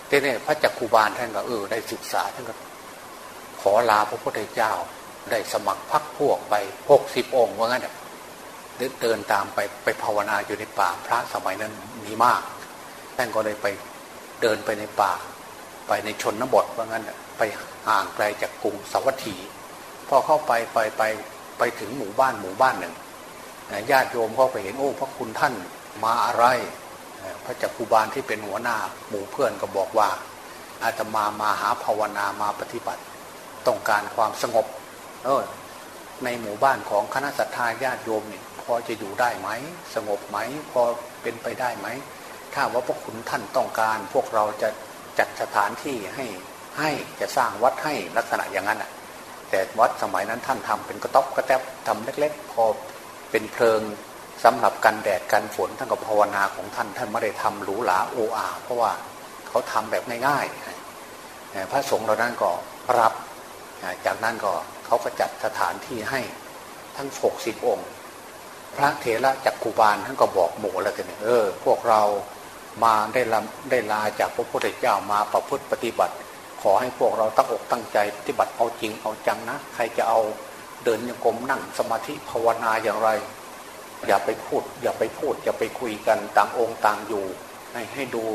S1: แต่เนี่ยพระจักคุบาลท่านก็เออได้ศึกษาท่านก็ ขอลาพระพุทธเจ้า ได้สมัครพักพวกไปหกสิบองค์ว่างั้นเดินตามไปไปภาวนาอยู่ในป่าพระสมัยนั้นมีมากท่านก็เลยไปเดินไปในป่า ไปในชนนบทว่างั้นไปห่างไกลจากกรุงสวัสดีพอเข้าไปไปไปไปถึงหมู่บ้านหมู่บ้านหนึ่งญาติโยมก็ไปเห็นโอ้พระคุณท่านมาอะไร พระจักคุบาลที่เป็นหัวหน้าหมู่เพื่อนก็บอกว่าอาตมามาหาภาวนามาปฏิบัติ ต้องการความสงบ เออ ในหมู่บ้านของคณะสัตยาญาติโยมเนี่ยพอจะอยู่ได้ไหม สงบไหม พอเป็นไปได้ไหม ถ้าว่าพวกคุณท่านต้องการ พวกเราจะจัดสถานที่ให้ให้จะสร้างวัดให้ลักษณะอย่างนั้นอะ แต่วัดสมัยนั้นท่านทำเป็นกระต๊อบกระแทบทำเล็ก ๆ พอเป็นเพลิงสำหรับกันแดดกันฝนท่านกับภาวนาของท่านท่านไม่ได้ทำหรูหราโออาเพราะว่าเขาทำแบบง่ายๆพระสงฆ์เรานั้นก็รับ จากนั้นก็เขาก็จัดสถานที่ให้ทั้งหกสิบองค์ พระเถระจักกุบาลท่านก็บอกหมู่แล้วกันเออ พวกเรามาได้ลาได้ลาจากพระพุทธเจ้ามาประพฤติปฏิบัติ ขอให้พวกเราตั้งอกตั้งใจปฏิบัติเอาจริงเอาจังนะ ใครจะเอาเดินยังกรมนั่งสมาธิภาวนาอย่างไร อย่าไปพูด อย่าไปพูดอย่าไปคุยกันต่างองค์ต่างอยู่ ให้ให้ดู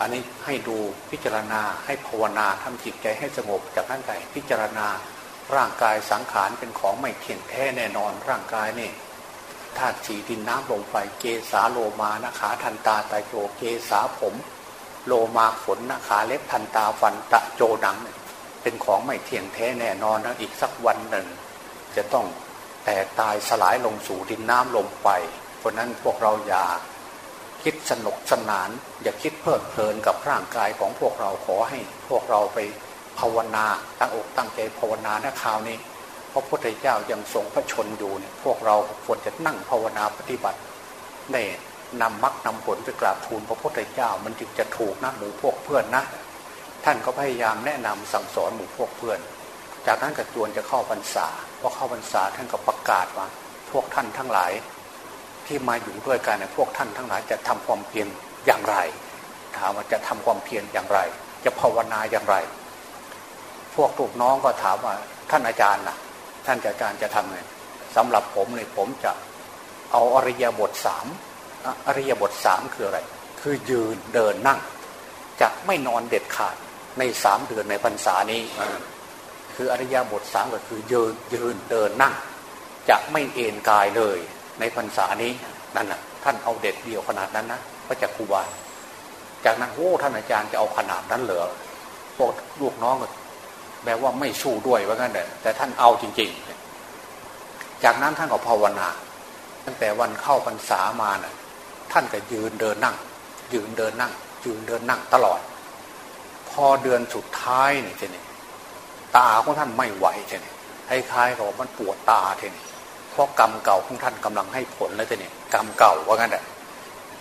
S1: อันนี้ให้ดูพิจารณาให้ภาวนาทำจิตใจให้สงบจากนั้นไปพิจารณาร่างกายสังขารเป็นของไม่เที่ยงแท้แน่นอนร่างกายนี่ธาตุสีดินน้ำลมไฟเกสาโลมานะขาทันตาตาโจเกสาผม โลมาขนนะขาเล็บทันตาฟันตะโจดัง เป็นของไม่เที่ยงแท้แน่นอนนะอีกสักวันหนึ่ง จะต้องแตกตายสลายลงสู่ดินน้ำลมไปเพราะนั้นพวกเราอย่า คิดสนุกสนาน อย่าคิดเพลิดเพลินกับร่างกายของพวกเราขอให้พวกเราไปภาวนาตั้งอกตั้งใจภาวนาในคราวนี้พระพุทธเจ้ายังทรงพระชนอยู่เนี่ยพวกเราควรจะนั่งภาวนาปฏิบัติในนำมรรคนำผลไปกราบทูลพระพุทธเจ้ามันจึงจะถูกนะหมู่พวกเพื่อนนะ ท่านก็พยายามแนะนำสั่งสอนหมู่พวกเพื่อน จากนั้นกระจวนจะเข้าพรรษาพอเข้าพรรษาท่านก็ประกาศว่า พวกท่านทั้งหลาย ที่มาอยู่ด้วยกันพวกท่านทั้งหลายจะทำความเพียรอย่างไร ถามว่าจะทำความเพียรอย่างไร จะภาวนาอย่างไร พวกลูกน้องก็ถามว่าท่านอาจารย์นะท่านอาจารย์จะทำไงสำหรับผมเลยผมจะเอาอริยบทสามอริยบทสามคืออะไร คือยืนเดินนั่ง จะไม่นอนเด็ดขาดในสามเดือนในพรรษานี้ คืออริยบทสามก็คือยืนยืนเดินนั่ง จะไม่เอนกายเลย ในพรรษานี้นั่นน่ะท่านเอาเด็ดเดียวขนาดนั้นนะพระจักคูบาลจากนั้นโอ้ท่านอาจารย์จะเอาขนาดนั้นเหรอพวกลูกน้องแปลว่าไม่สู้ด้วยว่างั้นแต่แต่ท่านเอาจริง ๆ จากนั้นท่านก็ภาวนา ตั้งแต่วันเข้าพรรษามาน่ะท่านก็ยืนเดินนั่ง ยืนเดินนั่ง ยืนเดินนั่งตลอด พอเดือนสุดท้ายเนี่ยทีนี้ตาของท่านไม่ไหวทีนี้คล้ายๆกับมันปวดตาทีนี้ ราะกรรมเก่าของท่านกำลังให้ผลแล้วทีนี้กรรมเก่าว่างั้นแหละ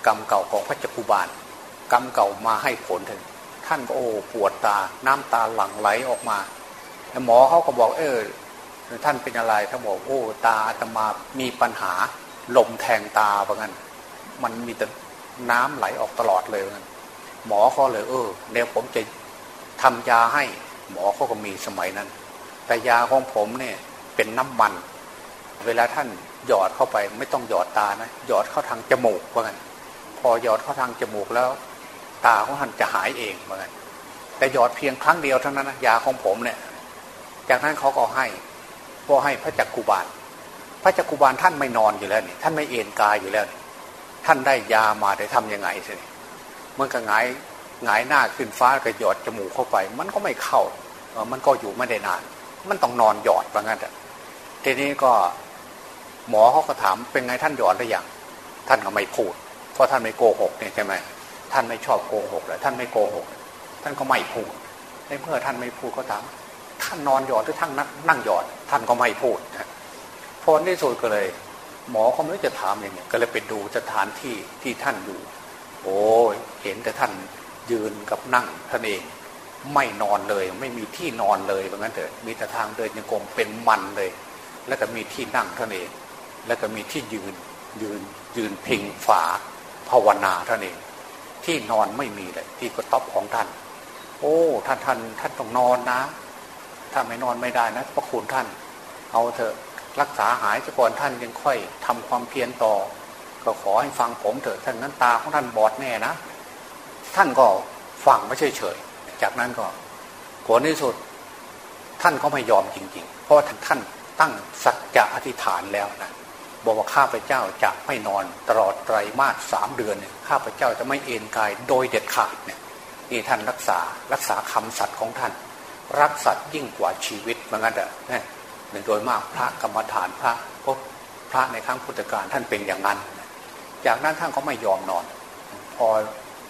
S1: กรรมเก่าของพระจักรุบาลกรรมเก่ามาให้ผลทีนี้ท่านก็โอ้ปวดตาน้ำตาหลั่งไหลออกมาหมอเขาก็บอกเออท่านเป็นอะไรท่านบอกโอ้ตาอาตมามีปัญหาลมแทงตาว่างั้นมันมีแต่น้ำไหลออกตลอดเลยว่างั้นหมอเขาเลยเออเดี๋ยวผมจะทำยาให้หมอเขาก็มีสมัยนั้น แต่ยาของผมเนี่ยเป็นน้ำมัน เวลาท่านหยอดเข้าไปไม่ต้องหยอดตานะหยอดเข้าทางจมูกว่างั้นพอหยอดเข้าทางจมูกแล้ว ตาของท่านจะหายเองว่างั้นแต่หยอดเพียงครั้งเดียวเท่านั้นนะยาของผมเนี่ย จากนั้นเขาก็ให้พอให้พระจักกุบาล พระจักกุบาลท่านไม่นอนอยู่แล้วนี่ท่านไม่เอนกายอยู่แล้วท่านได้ยามาได้ทำยังไงสิเมันก็หงายหงายหน้าขึ้นฟ้าก็หยอดจมูกเข้าไป มันก็ไม่เข้ามันก็อยู่ไม่ได้นาน มันต้องนอนหยอดว่างั้นแต่ทีนี้ก็ หมอเขาก็ถามเป็นไงท่านหยอดหรือยังท่านก็ไม่พูด เพราะท่านไม่โกหกเนี่ยใช่ไหมท่านไม่ชอบโกหกเลยท่านไม่โกหก ท่านก็ไม่พูดในเมื่อท่านไม่พูดก็ถามท่านนอนหยอดหรือท่านนั่งหยอด ท่านก็ไม่พูดพอที่สุดก็เลย หมอเขาไม่รู้จะถามยังไงก็เลยไปดูสถานที่ที่ท่านอยู่ โอ้เห็นแต่ท่านยืนกับนั่งท่านเองไม่นอนเลยไม่มีที่นอนเลยเพราะงั้นเถอะมีแต่ทางเดินยังกงเป็นมันเลย แล้วก็มีที่นั่งท่านเอง แล้วก็มีที่ยืนยืนยืนพิงฝาภาวนาท่านเอง ที่นอนไม่มีเลยที่กระต๊อบของท่าน โอ้ท่านท่านท่านต้องนอนนะ ถ้าไม่นอนไม่ได้นะพระคุณท่าน เอาเถอะรักษาหายจะก่อนท่านยังค่อยทำความเพียรต่อ ก็ขอให้ฟังผมเถอะท่านนั้นตาของท่านบอดแน่นะ ท่านก็ฟังไม่เฉยเฉยจากนั้นก็ผลที่สุดท่านก็ไม่ยอมจริง ๆ เพราะท่านตั้งสัจจะอธิษฐานแล้วนะ บอกว่าข้าพเจ้าจะไม่นอนตลอดไตรมาสสามเดือนเนี่ยข้าพเจ้าจะไม่เอนกายโดยเด็ดขาดเนี่ยนี่ท่านรักษารักษาคำสัตย์ของท่าน รักสัตย์ยิ่งกว่าชีวิตเหมือนกันเนี่ยโดยมากพระกรรมฐานพระพพระในครั้งพุทธกาลท่านเป็นอย่างนั้น จากนั้นท่านก็ไม่ยอมนอน พอ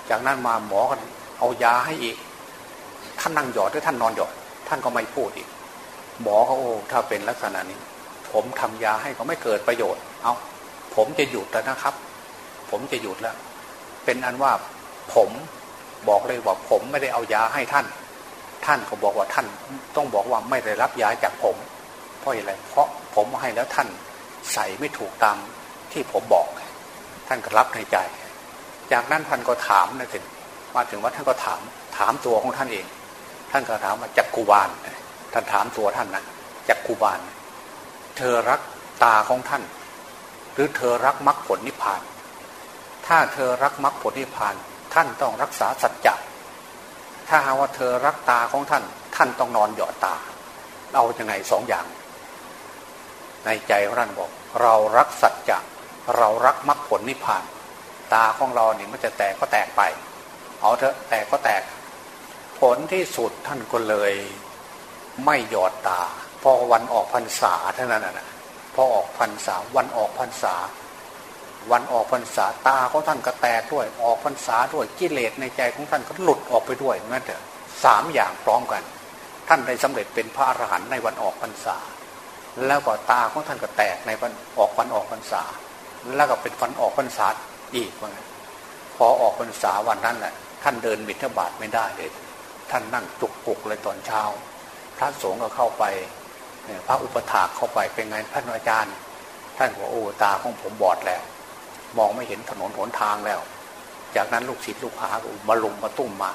S1: จากนั้นมาหมอกันเอายาให้อีก ท่านนั่งหยอดหรือท่านนอนหยอด ท่านก็ไม่พูดอีก หมอเขาโอ้ถ้าเป็นลักษณะนี้ ผมทำยาให้ก็ไม่เกิดประโยชน์ เอาผมจะหยุดแล้วนะครับ ผมจะหยุดแล้ว เป็นอันว่าผมบอกเลยว่าผมไม่ได้เอายาให้ท่าน ท่านก็บอกว่าท่าน ต้องบอกว่าไม่ได้รับยาจากผม เพราะอะไรเพราะผมให้แล้วท่านใส่ไม่ถูกตามที่ผมบอก ท่านก็รับในใจ จากนั้นท่านก็ถามนะถึงมาถึงว่าท่านก็ถามถามตัวของท่านเอง ท่านก็ถามว่าจักกุบาลท่านถามตัวท่านนะจักกุบาลเธอรักตาของท่าน หรือเธอรักมรรคผลนิพพาน ถ้าเธอรักมรรคผลนิพพาน ท่านต้องรักษาสัจจะถ้าหาว่าเธอรักตาของท่าน ท่านต้องนอนหยอดตาเอาอยัางไงสองอย่าง ในใจของท่านบอก เรารักสัจจะเรารักมรรคผลนิพพาน ตาของเราเนี่ยมันจะแตกก็แตกไป เอาเถอะแตกก็แตก ผลที่สุดท่านก็เลย ไม่หยอดตาพอวันออกพรรษาเท่านั้นนะ พอออกพรรษา วันออกพรรษา วันออกพรรษาตาของท่านก็แตกด้วย ออกพรรษาด้วยกิเลสในใจของท่านก็หลุดออกไปด้วยนั่นเถอะสามอย่างพร้อมกัน ท่านได้สำเร็จเป็นพระอรหันต์ในวันออกพรรษา แล้วก็ตาของท่านก็แตกในวันออกวันออกพรรษา แล้วก็เป็นวันออกพรรษาอีกว่าพอออกพรรษาวันนั้นแหละท่านเดินบิณฑบาตไม่ได้เลย ท่านนั่งจุกปุกเลยตอนเช้า พระสงฆ์ก็เข้าไป พระอุปถากเข้าไปเป็นไงท่านอาจารย์ ท่านบอกโอ้ตาของผมบอดแล้ว มองไม่เห็นถนนหนทางแล้ว จากนั้นลูกศิษย์ลูกหาก็มาลุมมาตุ้มมา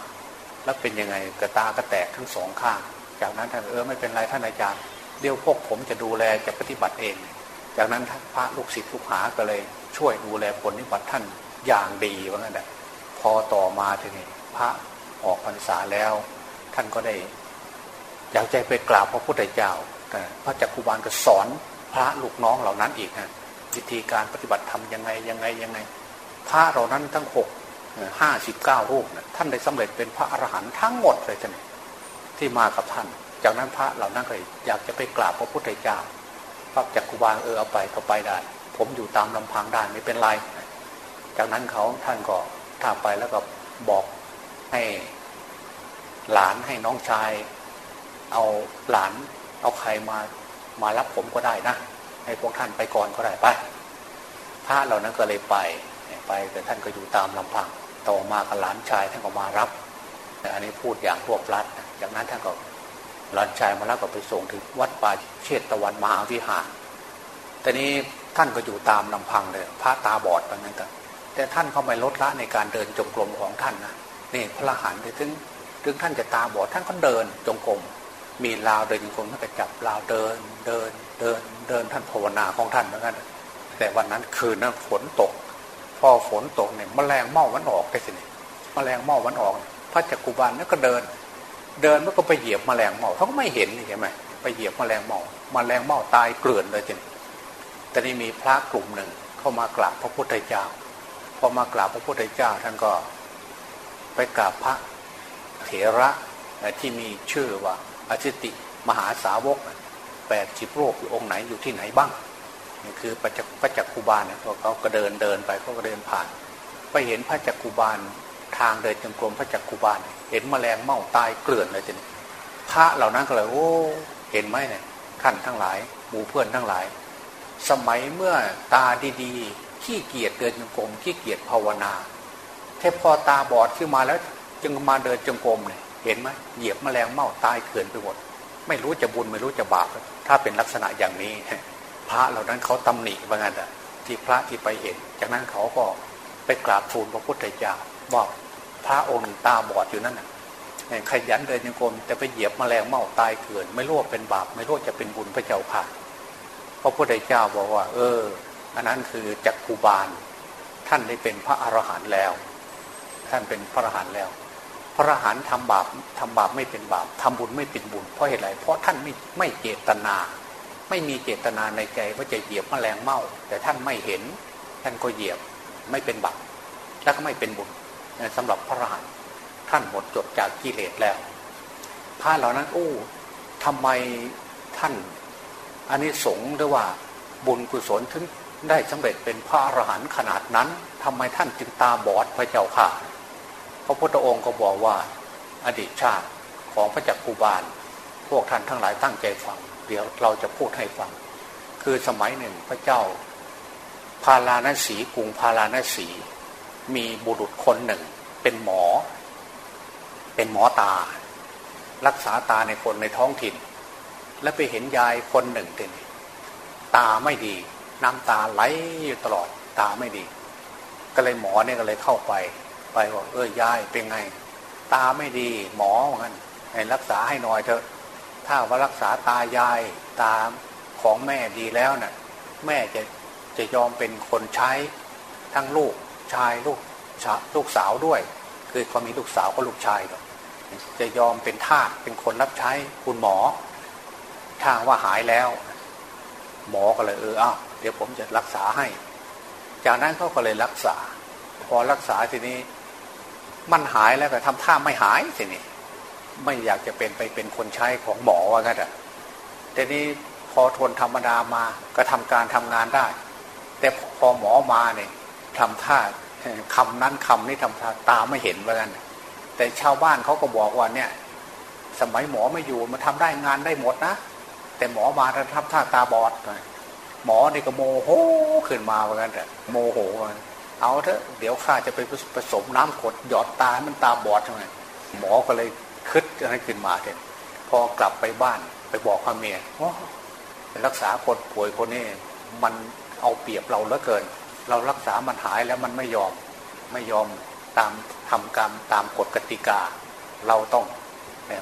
S1: แล้วเป็นยังไงกระตากระแตกทั้งสองข้าง จากนั้นท่านเออไม่เป็นไรท่านอาจารย์เดี๋ยวพวกผมจะดูแลจะปฏิบัติเอง จากนั้นพระลูกศิษย์ลูกหาก็เลย ช่วยดูแลผลนิบัติท่านอย่างดีว่างั้นแหละพอต่อมาทีนี้พระออกพรรษาแล้ว ท่านก็ได้ อยากใจไปกราบพระพุทธเจ้า พระจักคุบาลก็สอนพระลูกน้องเหล่านั้นอีกนะวิธีการปฏิบัติธรรมยังไงยังไงยังไง พระเหล่านั้นทั้งหกห้าสิบเก้ารูปนะท่านได้สำเร็จเป็นพระอรหันต์ทั้งหมดเลยท่านที่มากับท่าน จากนั้นพระเหล่านั้นก็อยากจะไปกราบพระพุทธเจ้าพระจักคุบาลเออเอาไปก็ไปได้ ผมอยู่ตามลำพังได้ไม่เป็นไร จากนั้นเขาท่านก็ถ้าไปแล้วก็บอกให้หลานให้น้องชาย เอาหลาน เอาใครมามารับผมก็ได้นะให้พวกท่านไปก่อนก็ได้ไปพระเหล่านั้นก็เลยไปไปแต่ท่านก็อยู่ตามลำพังต่อมากับหลานชายท่านก็มารับอันนี้พูดอย่างรวบรัดจากนั้นท่านก็หลานชายมาแล้วก็ไปส่งถึงวัดป่าเชตตะวันมหาวิหารแต่นี้ท่านก็อยู่ตามลำพังเลยพระตาบอดแบบนั้นแต่ท่านเขาไม่ลดละในการเดินจงกรมของท่านนะนี่พระหันถึงถึงท่านจะตาบอดท่านก็เดินจงกรม มีลาวเดินจงกรมท่านก็จับลาวเดินเดินเดินเดินท่านภาวนาของท่านเหมือนกันแต่วันนั้นคืนนั้นฝนตก พอฝนตกเนี่ยมแมลงเม่าวันออกไปสิเนี่ยมแมลงเม่าวันออก พระจักกุบาลนั่นก็เดิน เดินมันก็ไปเหยียบมแมลงเม่าเขาก็ไม่เห็นใช่ไหมไปเหยียบมแมลงเม่ามแมลงเม่าตายเกลื่อนเลยจริงแต่นี่มีพระกลุ่มหนึ่งเข้ามากราบพระพุทธเจ้าพอมากราบพระพุทธเจ้าท่านก็ไปกราบพระเถระที่มีชื่อว่า อาชิติมหาสาวกแปดสิบโลกอยู่องค์ไหนอยู่ที่ไหนบ้างนี่คือพระจักพระจักคุบาลเนี่ยเขาก็เดินเดินไปเขาก็เดินผ่าน ไปเห็นพระจักคุบาลทางเดินจงกรมพระจักคุบาล เห็นแมลงเม่าตายเกลื่อนเลยทีนี้พระเหล่านั้นก็เลยโอ้เห็นไหมเนี่ยท่านทั้งหลายหมู่เพื่อนทั้งหลาย สมัยเมื่อตาดีๆ ขี้เกียจเดินจงกรมขี้เกียจภาวนาแค่พอตาบอดขึ้นมาแล้วจึงมาเดินจงกรมเนี่ย เห็นไหมเหยียบแมลงเม่าตายเกลื่อนไปหมด ไม่รู้จะบุญไม่รู้จะบาปถ้าเป็นลักษณะอย่างนี้ พระเหล่านั้นเขาตำหนิว่างั้นอะที่พระที่ไปเห็น จากนั้นเขาก็ไปกราบทูลพระพุทธเจ้าบอกพระองค์ตาบอดอยู่นั่นน่ะขยันเดินยังกรมแต่ไปเหยียบแมลงเม่าตายเกินไม่รู้เป็นบาป ไม่รู้จะเป็นบุญพระเจ้าค่ะพระพุทธเจ้าบอกว่า เออ อันนั้นคือจักคูบาล ท่านได้เป็นพระอรหันต์แล้ว ท่านเป็นพระอรหันต์แล้ว พระอรหันต์ทำบาปทำบาปไม่เป็นบาปทำบุญไม่เป็นบุญเพราะเหตุไรเพราะท่านไม่ไม่เจตนา ไม่มีเจตนาในใจว่าจะเหยียบแมลงเม่าแต่ท่านไม่เห็นท่านก็เหยียบไม่เป็นบาปแล้วก็ไม่เป็นบุญสำหรับพระอรหันต์ท่านหมดจดจากกิเลสแล้วพระเหล่านั้นโอ้ทำไมท่านอันนี้สงหรือว่าบุญกุศลถึงได้สำเร็จเป็นพระอรหันต์ขนาดนั้นทำไมท่านจึงตาบอดพระเจ้าค่ะ ระพุทธองค์ก็บอกว่าอดีตชาติของพระจักกุบาล พวกท่านทั้งหลายตั้งใจฟัง เดี๋ยวเราจะพูดให้ฟัง คือสมัยหนึ่งพระเจ้า พาราณสีกรุงพาราณสี มีบุรุษคนหนึ่ง เป็นหมอ เป็นหมอตา รักษาตาในคนในท้องถิ่น และไปเห็นยายคนหนึ่งเต็นตาไม่ดี น้ำตาไหลอยู่ตลอดตาไม่ดี ก็เลยหมอเนี่ยก็เลยเข้าไป ไปบอกเออยายเป็นไง ตาไม่ดีหมอเหมือนกันให้รักษาให้หน่อยเถอะ ถ้าว่ารักษาตายายตาของแม่ดีแล้วนะ่ะ แม่จะจะยอมเป็นคนใช้ ทั้งลูกชายลูกลูกสาวด้วย คือเขามีลูกสาวก็ลูกชายจะยอมเป็นทาสเป็นคนรับใช้คุณหมอถ้าว่าหายแล้ว หมอก็เลยเอออ้าวเดี๋ยวผมจะรักษาให้ จากนั้นเขาก็เลยรักษา พอรักษาทีนี้ มันหายแล้วแต่ทำท่าไม่หายทีนี้ไม่อยากจะเป็นไปเป็นคนใช้ของหมอว่างั้นอะทีนี้พอทนธรรมดามาก็ทำการทำงานได้ แต่พอหมอมาเนี่ยทำท่าคำนั้นคำนี้ทำท่าตาไม่เห็นว่ากันแต่ชาวบ้านเขาก็บอกว่าเนี่ย สมัยหมอไม่อยู่มันทำได้งานได้หมดนะแต่หมอมาทำท่าตาบอดหมอนี่ก็โมโหขึ้นมาเหมือนกันแต่โมโห เอาเถอะเดี๋ยวข้าจะไปผสมน้ำกดหยอดตามันตาบอดทำไมหมอก็เลยคึดอะไรขึ้นมาเถอะพอกลับไปบ้านไปบอกพ่อเมียรักษาคนป่วยคนนี้มันเอาเปรียบเราเหลือเกิน เรารักษามันหายแล้วมันไม่ยอมไม่ยอมตามทำกรรมตามกฎกติกา เราต้อง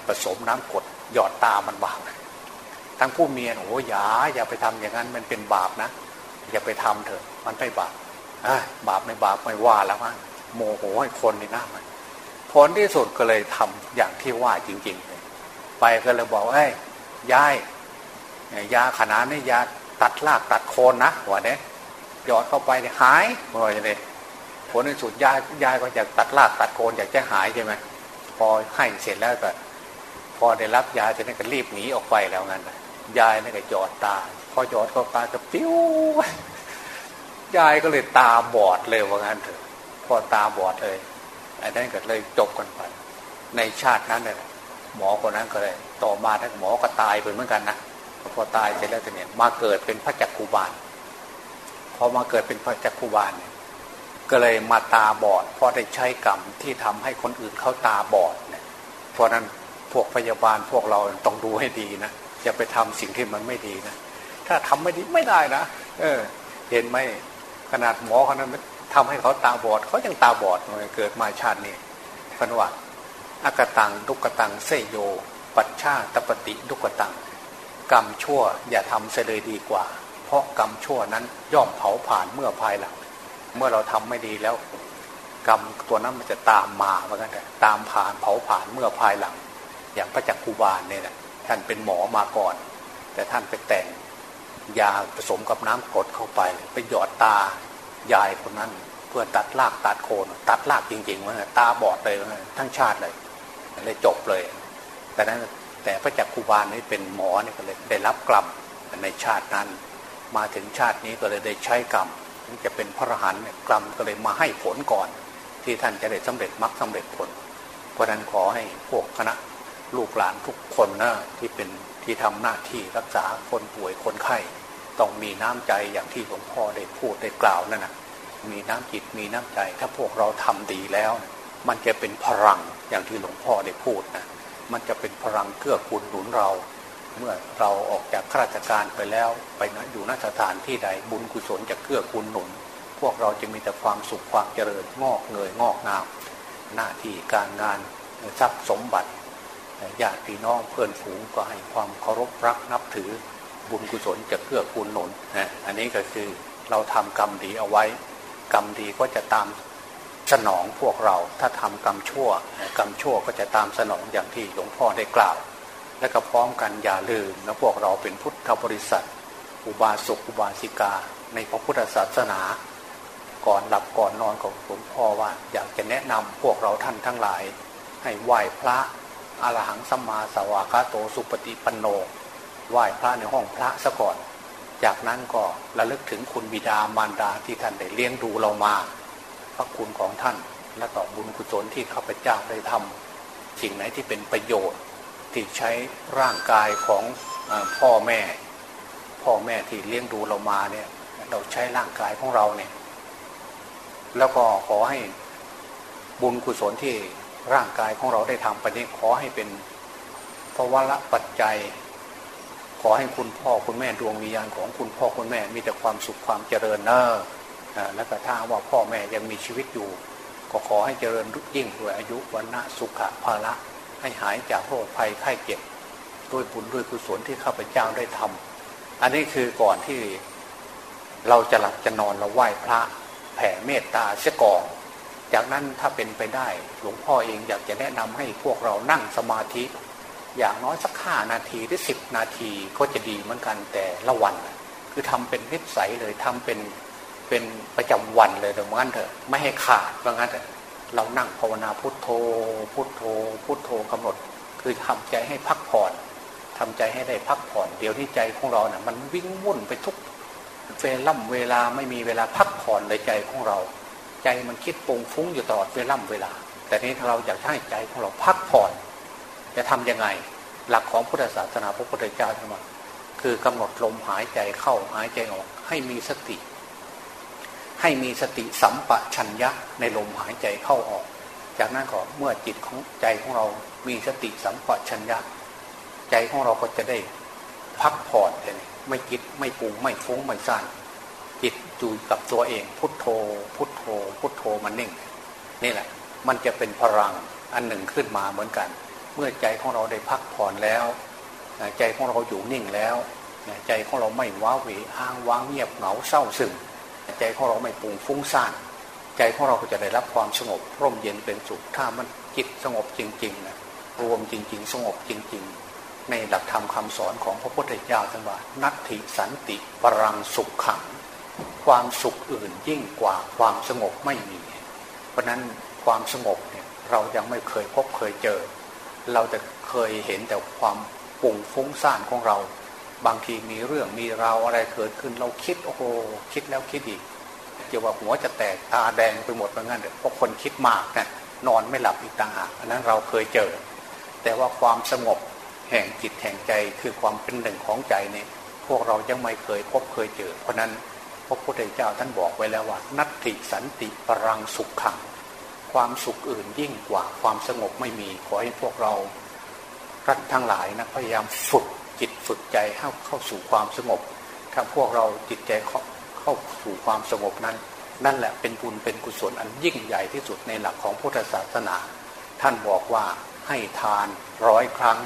S1: ผสมน้ำกดหยอดตามันบาปทั้งผู้เมียโอ้ย่าอย่าไปทำอย่างนั้นมันเป็นบาปนะ อย่าไปทำเถอะมันไม่บาป บาปไม่บาปไม่ว่าแล้วมั้งโมโหให้คนในหน้ามันผลที่สุดก็เลยทำอย่างที่ว่าจริงๆเลยไปก็เลยบอกว่าเฮ้ยยายยาขนาดนี้ยาตัดรากตัดโคนนะหัวเนี้ยหยอดเข้าไปเนี่ยหายพอจะเลยผลในสุดยายยายก็อยากตัดรากตัดโคนอยากจะหายใช่ไหมพอให้เสร็จแล้วก็พอได้รับยาจะนี่ก็รีบหนีออกไปแล้วงั้นยายนี่ก็หยอดตา พอหยอดเข้าไปก็ปิ้ว ยายก็เลยตาบอดเลยว่างั้นเถอะพอตาบอดเลยไอ้นั่นก็เลยจบกันไป ในชาตินั้นเลยหมอคนนั้นก็เลย ต่อมาทั้งหมอก็ตายไปเหมือนกันนะพอตายเสร็จแล้วเนี่ยมาเกิดเป็นพระจักคูบาลพอมาเกิดเป็นพระจักคุบาลเนี่ยก็เลยมาตาบอด เพราะได้ใช้กรรมที่ทำให้คนอื่นเขาตาบอดเนี่ยเพราะนั้นพวกพยาบาลพวกเราต้องดูให้ดีนะอย่าไปทำสิ่งที่มันไม่ดีนะถ้าทำไม่ดีไม่ได้นะเออ เห็นไหม ขนาดหมอคนนั้นทำให้เขาตาบอดเขายังตาบอดเลยเกิดมาชาตินี้พันวัตอากตังดุกตังเสยโย ปัจฉาตปฏิดุกตัง กรรมชั่วอย่าทำเสียเลยดีกว่า เพราะกรรมชั่วนั้นย่อมเผาผ่านเมื่อภายหลัง เมื่อเราทำไม่ดีแล้ว กรรมตัวนั้นมันจะตามมาเหมือนกันแต่ตามผ่านเผาผ่านเมื่อภายหลัง อย่างพระจักคูบาลเนี่ยนะท่านเป็นหมอมาก่อน แต่ท่านไปแต่ง ยาผสมกับน้ำกรดเข้าไปไปหยอดตายายคนนั้น เพื่อตัดรากตัดโคนตัดรากจริงๆว่าตาบอดเลยทั้งชาติเลยเลยจบเลย แต่นั้นแต่พระจักคุบาลนี่เป็นหมอเนี่ยก็เลยได้รับกรรมในชาตินั้น มาถึงชาตินี้ก็เลยได้ใช้กรรมจะเป็นพระอรหันต์กรรมก็เลยมาให้ผลก่อน ที่ท่านจะได้สำเร็จมรรคสาเร็จผล เพราะนั้นขอให้พวกคณะลูกหลานทุกคนนะที่เป็นที่ทำหน้าที่รักษาคนป่วยคนไข้ ต้องมีน้ำใจอย่างที่หลวงพ่อได้พูดได้กล่าวนั่นนะมีน้ำจิตมีน้ำใจ ถ้าพวกเราทำดีแล้ว มันจะเป็นพลังอย่างที่หลวงพ่อได้พูดนะมันจะเป็นพลังเกื้อกูลหนุนเรา เมื่อเราออกจากข้าราชการไปแล้ว ไปนะอยู่นสถานที่ใดบุญกุศลจะเกื้อกูลหนุน พวกเราจะมีแต่ความสุขความเจริญงอกเงยงอกงาม หน้าที่การงานทรัพย์สมบัติญาติพี่น้องเพื่อนฝูงก็ให้ความเคารพรักนับถือ บุญกุศลจะเกื้อกูลหนุนนะอันนี้ก็คือเราทำกรรมดีเอาไว้ กรรมดีก็จะตามสนองพวกเรา ถ้าทำกรรมชั่ว กรรมชั่วก็จะตามสนองอย่างที่หลวงพ่อได้กล่าว และก็พร้อมกันอย่าลืมนะพวกเราเป็นพุทธบริษัท อุบาสกอุบาสิกา ในพระพุทธศาสนา ก่อนหลับก่อนนอนของหลวงพ่อว่า อยากจะแนะนำพวกเราท่านทั้งหลาย ให้ไหว้พระอรหังสัมมาสวากาโตสุปฏิปันโน ไหว้พระในห้องพระซะก่อน จากนั้นก็ระลึกถึงคุณบิดามารดาที่ท่านได้เลี้ยงดูเรามา พระคุณของท่าน และต่อบุญกุศลที่ข้าพเจ้าได้ทำสิ่งไหนที่เป็นประโยชน์ที่ใช้ร่างกายของอพ่อแม่ พ่อแม่ที่เลี้ยงดูเรามาเนี่ยเราใช้ร่างกายของเราเนี่ยแล้วก็ขอให้บุญกุศลที่ร่างกายของเราได้ทำไปนี้ขอให้เป็นภวละปัจจัย ขอให้คุณพ่อคุณแม่ดวงวิญญาณของคุณพ่อคุณแม่มีแต่ความสุขความเจริญเนอะแล้วก็ถ้าว่าพ่อแม่ยังมีชีวิตอยู่ ก็ขอให้เจริญยิ่งด้วยอายุวันนะสุขภาละให้หายจากโรคภัยไข้เจ็บด้วยบุญด้วยกุศลที่ข้าพเจ้าได้ทำอันนี้คือก่อนที่เราจะหลับจะนอนเราไหว้พระแผ่เมตตาเสียก่อนจากนั้นถ้าเป็นไปได้ หลวงพ่อเองอยากจะแนะนำให้พวกเรานั่งสมาธิ อย่างน้อยสักห้านาทีหรือสิบนาทีก็จะดีเหมือนกันแต่ละวัน คือทำเป็นนิสัยเลยทำเป็นเป็นประจำวันเลยเดี๋ยวงั้นเถอะไม่ให้ขาดว่างั้นเถอะเรานั่งภาวนาพุทโธ พุทโธ พุทโธกำหนด คือทำใจให้พักผ่อนทำใจให้ได้พักผ่อน เดี๋ยวที่ใจของเราเนะ่ยมันวิ่งวุ่นไปทุกเวล่ำเวลาไม่มีเวลาพักผ่อนเลยใจของเรา ใจมันคิดปุงฟุ้งอยู่ตลอดเวล่ำเวลา แต่นี้ถ้าเราอยากให้ใจของเราพักผ่อน จะทํำยังไง หลักของพุทธศาสนาพระพุทธเจ้าทั้งหมคือกำหนดลมหายใจเข้าหายใจออก ให้มีสติ ให้มีสติสัมปชัญญะในลมหายใจเข้าออก จากนั้นก็เมื่อจิตของใจของเรา มีสติสัมปชัญญะ ใจของเราก็จะได้พักผ่อนเลยไม่คิดไม่ปรุงไม่ฟุ้งไม่สั้นจิตอยู่กับตัวเอง พุทโธ พุทโธ พุทโธมันนิ่ง นี่แหละ มันจะเป็นพลังอันหนึ่งขึ้นมาเหมือนกัน เมื่อใจของเราได้พักผ่อนแล้ว ใจของเราอยู่นิ่งแล้วใจของเราไม่ว้าเหวอ้างว้างเงียบเหงาเศร้าซึมใจของเราไม่ปุ่งฟุ้งซ่านใจของเราก็จะได้รับความสงบร่มเย็นเป็นสุขถ้ามันจิตสงบจริงๆนะรวมจริง ๆ สงบจริง ๆ ในหลักธรรมคาสอนของพระพุทธเจ้าท่านว่านัตถิสันติปรังสุขขัง ความสุขอื่นยิ่งกว่าความสงบไม่มี เพราะนั้นความสงบเนี่ยเรายังไม่เคยพบเคยเจอ เราจะเคยเห็นแต่ความปุ่งฟุ้งซ่านของเรา บางทีมีเรื่องมีราวอะไรเกิดขึ้นเราคิดโอ้โหคิดแล้วคิดอีกเกี่ยวกับหัวจะแตกตาแดงไปหมดเหมือนกันเพราะคนคิดมากนะนอนไม่หลับอีกต่างหากอันนั้นเราเคยเจอ แต่ว่าความสงบแห่งจิตแห่งใจคือความเป็นหนึ่งของใจเนี่ยพวกเรายังไม่เคยพบเคยเจอ เพราะนั้นพระพุทธเจ้าท่านบอกไว้แล้วว่า นัตติสันติปรังสุขขัง ความสุขอื่นยิ่งกว่าความสงบไม่มี ขอให้พวกเราท่านทั้งหลายนะพยายามฝึกจิตฝึกใจเข้าเข้าสู่ความสงบ ถ้าพวกเราจิตใจเข้าเข้าสู่ความสงบนั้น นั่นแหละเป็นบุญเป็นกุศลอันยิ่งใหญ่ที่สุดในหลักของพุทธศาสนา ท่านบอกว่าให้ทานร้อยครั้ง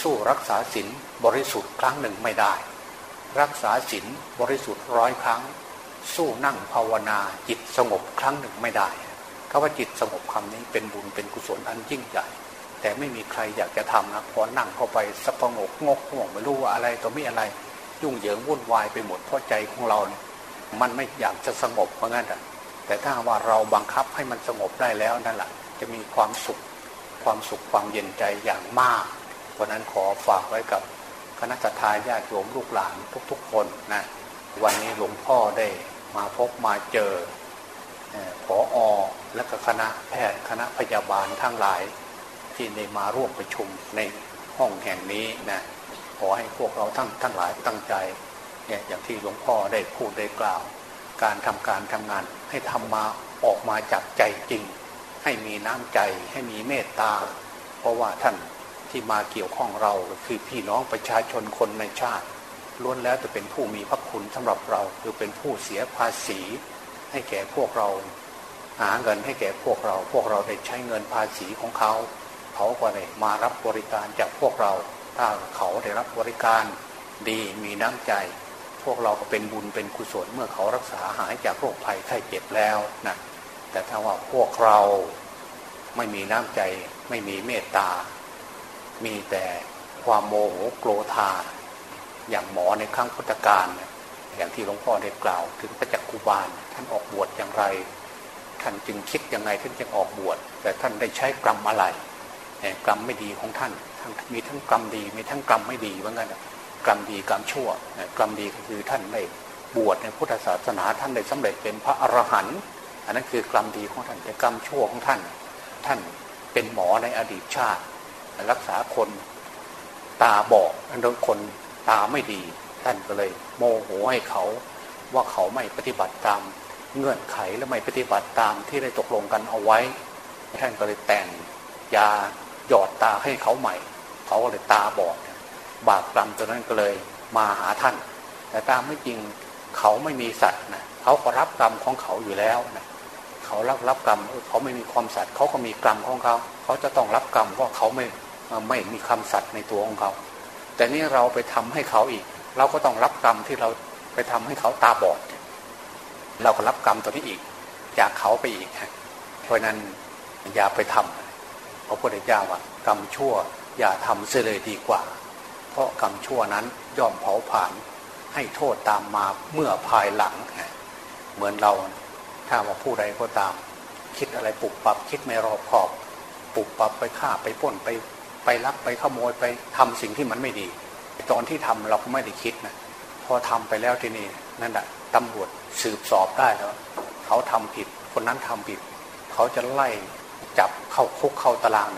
S1: สู้รักษาศีลบริสุทธิ์ครั้งหนึ่งไม่ได้ รักษาศีลบริสุทธิ์ร้อยครั้ง สู้นั่งภาวนาจิตสงบครั้งหนึ่งไม่ได้ คำว่าจิตสงบคำนี้เป็นบุญเป็นกุศลอันยิ่งใหญ่ แต่ไม่มีใครอยากจะทำนะพอนั่งเข้าไปสะพงกงกห่วงไม่รู้ว่าอะไรตัวไม่อะไร ยุ่งเหยิงวุ่นวายไปหมดเพราะใจของเราเนี่ยมันไม่อยากจะสงบเพราะงั้นอ่แต่ถ้าว่าเราบังคับให้มันสงบได้แล้วนั่นแหละจะมีความสุขความสุขความเย็นใจอย่างมากเพราะนั้นขอฝากไว้กับคณะทาญาติโยมลูกหลานทุกๆคนนะวันนี้หลวงพ่อได้มาพบมาเจอ ผออและก็คณะแพทย์คณะพยาบาลทั้งหลาย ที่ได้มาร่วมประชุมในห้องแห่งนี้นะขอให้พวกเราทั้งทั้งหลายตั้งใจเนี่ยอย่างที่หลวงพ่อได้พูดได้กล่าว การทำการทำงาน ให้ทำมาออกมาจากใจจริง ให้มีน้ำใจให้มีเมตตา เพราะว่าท่านที่มาเกี่ยวข้องเราคือพี่น้องประชาชนคนในชาติล้วนแล้วจะเป็นผู้มีพระคุณสำหรับเรา คือเป็นผู้เสียภาษี ให้แก่พวกเรา หาเงินให้แก่พวกเรา พวกเราได้ใช้เงินภาษีของเขา เขาก็ได้มารับบริการจากพวกเรา ถ้าเขาได้รับบริการดีมีน้ำใจ พวกเราก็เป็นบุญเป็นกุศลเมื่อเขารักษาหายจากโรคภัยไข้เจ็บแล้วนะแต่ถ้าว่าพวกเราไม่มีน้ำใจไม่มีเมตตา มีแต่ความโมโหโกรธา อย่างหมอในครั้งพุทธกาลอย่างที่หลวงพ่อได้กล่าว ถึงพระจักกุบาล ท่านออกบวชอย่างไร ท่านจึงคิดยังไงท่านจึงออกบวช แต่ท่านได้ใช้กรรมอะไรกรรมไม่ดีของท่านท่านมีทั้งกรรมดีมีทั้งกรรมไม่ดีว่างั้นกรรมดีกรรมชั่วกรรมดีก็คือท่านได้บวชในพุทธศาสนาท่านได้สำเร็จเป็นพระอรหันต์อันนั้นคือกรรมดีของท่านแต่กรรมชั่วของท่าน ท่านเป็นหมอในอดีตชาติ รักษาคนตาบอดอันนั้นคนตาไม่ดี ท่านก็เลย โมโหให้เขาว่าเขาไม่ปฏิบัติตาม เงื่อนไขและไม่ปฏิบัติตามที่ได้ตกลงกันเอาไว้ ท่านก็เลยแต่งยาหยอดตาให้เขาใหม่ เขาก็เลยตาบอด บาปกรรมตัวนั้นก็เลยมาหาท่าน แต่ตามไม่จริงเขาไม่มีสัตว์นะเขาก็รับกรรมของเขาอยู่แล้วนะเขารับรับกรรมเขาไม่มีความสัตว์เขาก็มีกรรมของเขา เขาจะต้องรับกรรมเพราะเขาไม่ไม่มีคำสัตว์ในตัวของเขา แต่นี่เราไปทำให้เขาอีก เราก็ต้องรับกรรมที่เราไปทำให้เขาตาบอด เราก็รับกรรมตัวนี้อีก จากเขาไปอีก เพราะนั้นอย่าไปทำเพราะพระพุทธเจ้าว่ากรรมชั่ว อย่าทำเสียเลยดีกว่า เพราะกรรมชั่วนั้นย่อมเผาผลาญให้โทษตามมาเมื่อภายหลัง เหมือนเราถ้าว่าผู้ใดก็ตาม คิดอะไรปุบปับ คิดไม่รอบคอบ ปุบปับไปฆ่าไปป้นไปไปลักไปขโมยไปทำสิ่งที่มันไม่ดี ตอนที่ทำเราก็ไม่ได้คิดนะพอทำไปแล้วทีนี่นั่นแหละตำรวจ สืบสอบได้แล้ว เขาทำผิด คนนั้นทำผิด เขาจะไล่จับเข้าคุกเข้าตาราง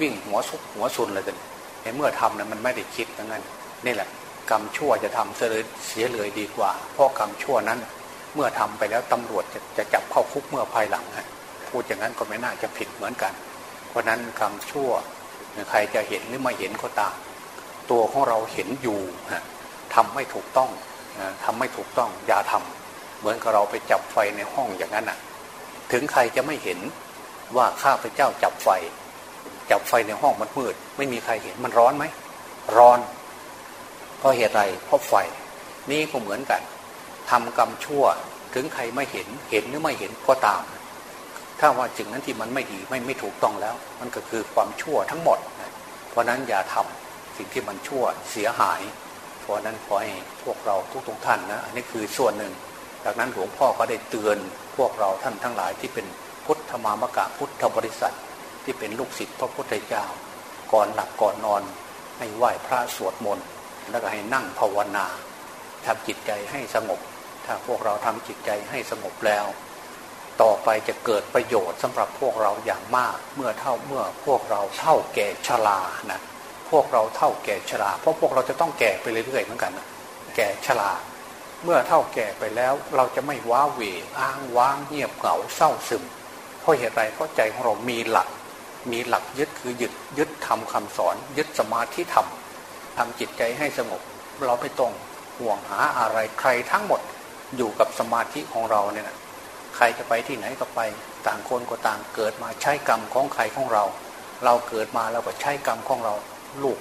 S1: วิ่งหัวซุกหัวซุนเลยกันในเมื่อทำนะมันไม่ได้คิดอย่างนั้นนี่แหละกรรมชั่วจะทำเสียเลยดีกว่า เพราะกรรมชั่วนั้น เมื่อทำไปแล้วตำรวจจะจะจับเข้าคุกเมื่อภายหลังพูดอย่างนั้นก็ไม่น่าจะผิดเหมือนกัน เพราะนั้นกรรมชั่วใครจะเห็นหรือไม่เห็นก็ตามตัวของเราเห็นอยู่ทำไม่ถูกต้องทำไม่ถูกต้องอย่าทำ เหมือนกับเราไปจับไฟในห้องอย่างนั้นน่ะ ถึงใครจะไม่เห็นว่าข้าพเจ้าจับไฟ จับไฟในห้องมันมืด ไม่มีใครเห็นมันร้อนไหมร้อนเพราะเหตุไรเพราะไฟ นี่ก็เหมือนกันทำกรรมชั่วถึงใครไม่เห็นเห็นหรือไม่เห็นก็ตาม ถ้าว่าจึงนั้นที่มันไม่ดีไม่ไม่ถูกต้องแล้ว มันก็คือความชั่วทั้งหมด เพราะนั้นอย่าทำสิ่งที่มันชั่วเสียหาย เพราะนั้นขอให้พวกเราทุกทุกท่านนะอันนี้คือส่วนหนึ่ง จากนั้นหลวงพ่อก็ได้เตือนพวกเราท่านทั้งหลายที่เป็นพุทธมามกะพุทธบริษัท ที่เป็นลูกศิษย์พระพุทธเจ้า ก่อนหลับก่อนนอนให้ไหว้พระสวดมนต์แล้วก็ให้นั่งภาวนาทำจิตใจให้สงบ ถ้าพวกเราทำจิตใจให้สงบแล้ว ต่อไปจะเกิดประโยชน์สำหรับพวกเราอย่างมากเมื่อเท่าเมื่อพวกเราเท่าแก่ชรานะพวกเราเท่าแก่ชรา เพราะพวกเราจะต้องแก่ไปเรื่อยๆเหมือนกันนะแก่ชรา เมื่อเท่าแก่ไปแล้วเราจะไม่ว้าเหวอ้างว้างเงียบเหงาเศร้าซึม เพราะเหตุไรเพราะใจของเรามีหลัก มีหลักยึดคือยึดยึดทำคำสอน ยึดสมาธิธรรมทำจิตใจให้สงบ เราไม่ต้องห่วงหาอะไรใครทั้งหมดอยู่กับสมาธิของเราเนี่ยนะใครจะไปที่ไหนก็ไป ต่างคนก็ต่างเกิดมาใช้กรรมของใครของเรา เราเกิดมาเราก็ใช้กรรมของเราลูก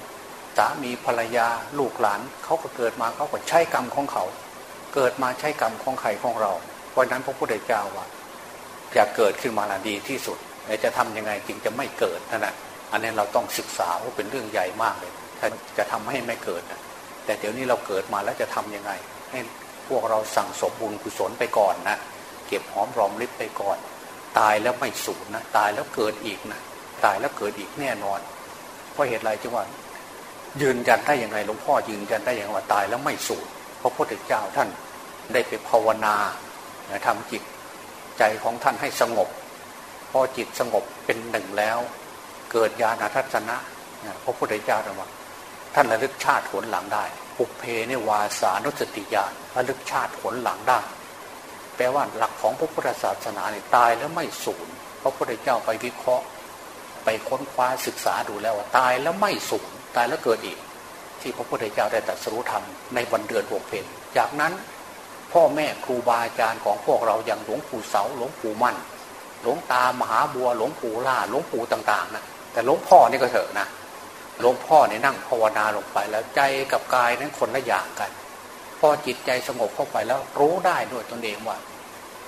S1: สามีภรรยาลูกหลานเขาก็เกิดมาเขาก็ใช้กรรมของเขา เกิดมาใช้กรรมของใครของเรา เพราะนั้นพระพุทธเจ้าว่าอย่าเกิดขึ้นมาละดีที่สุดจะทํำยังไงจึงจะไม่เกิดนั่นแหะอันนี้เราต้องศึกษาว่าเป็นเรื่องใหญ่มากเลย ถ้าจะทำให้ไม่เกิด แต่เดี๋ยวนี้เราเกิดมาแล้วจะทํำยังไง ให้พวกเราสั่งสมบุญกุศลไปก่อนนะเก็บหอมรอมริบไปก่อน ตายแล้วไม่สูญนะตายแล้วเกิดอีกนะตายแล้วเกิดอีกแน่นอน เพราะเหตุไรจังว่ายืนยันได้อย่างไรหลวงพ่อยืนยันได้อย่างว่าตายแล้วไม่สูญเพราะพระพุทธเจ้าท่าน ได้ไปภาวนาทำจิตใจของท่านให้สงบพอจิตสงบเป็นหนึ่งแล้ว เกิดญาณทัศนะพระพุทธเจ้าว่าท่านระลึกชาติผลหลังได้ ปุเพเนวาสานุสติญาณระลึกชาติผลหลังได้ แปลว่าหลักของพระพุทธศาสนาเนี่ยตายแล้วไม่สูญพระพุทธเจ้าไปวิเคราะห์ ไปค้นคว้าศึกษาดูแล้วว่าตายแล้วไม่สูญตายแล้วเกิดอีก ที่พระพุทธเจ้าได้ตรัสรู้ธรรมในวันเดือนหกเพนจากนั้น พ่อแม่ครูบาอาจารย์ของพวกเราอย่างหลวงปู่เสาหลวงปู่มั่น หลวงตามหาบัวหลวงปู่ล่าหลวงปู่ต่างๆนะแต่หลวงพ่อนี่ก็เถอะนะหลวงพ่อเนี่ยนั่งภาวนาลงไปแล้วใจกับกายนั้นคนละอย่างกัน พอจิตใจสงบเข้าไปแล้วรู้ได้ด้วยตนเองว่า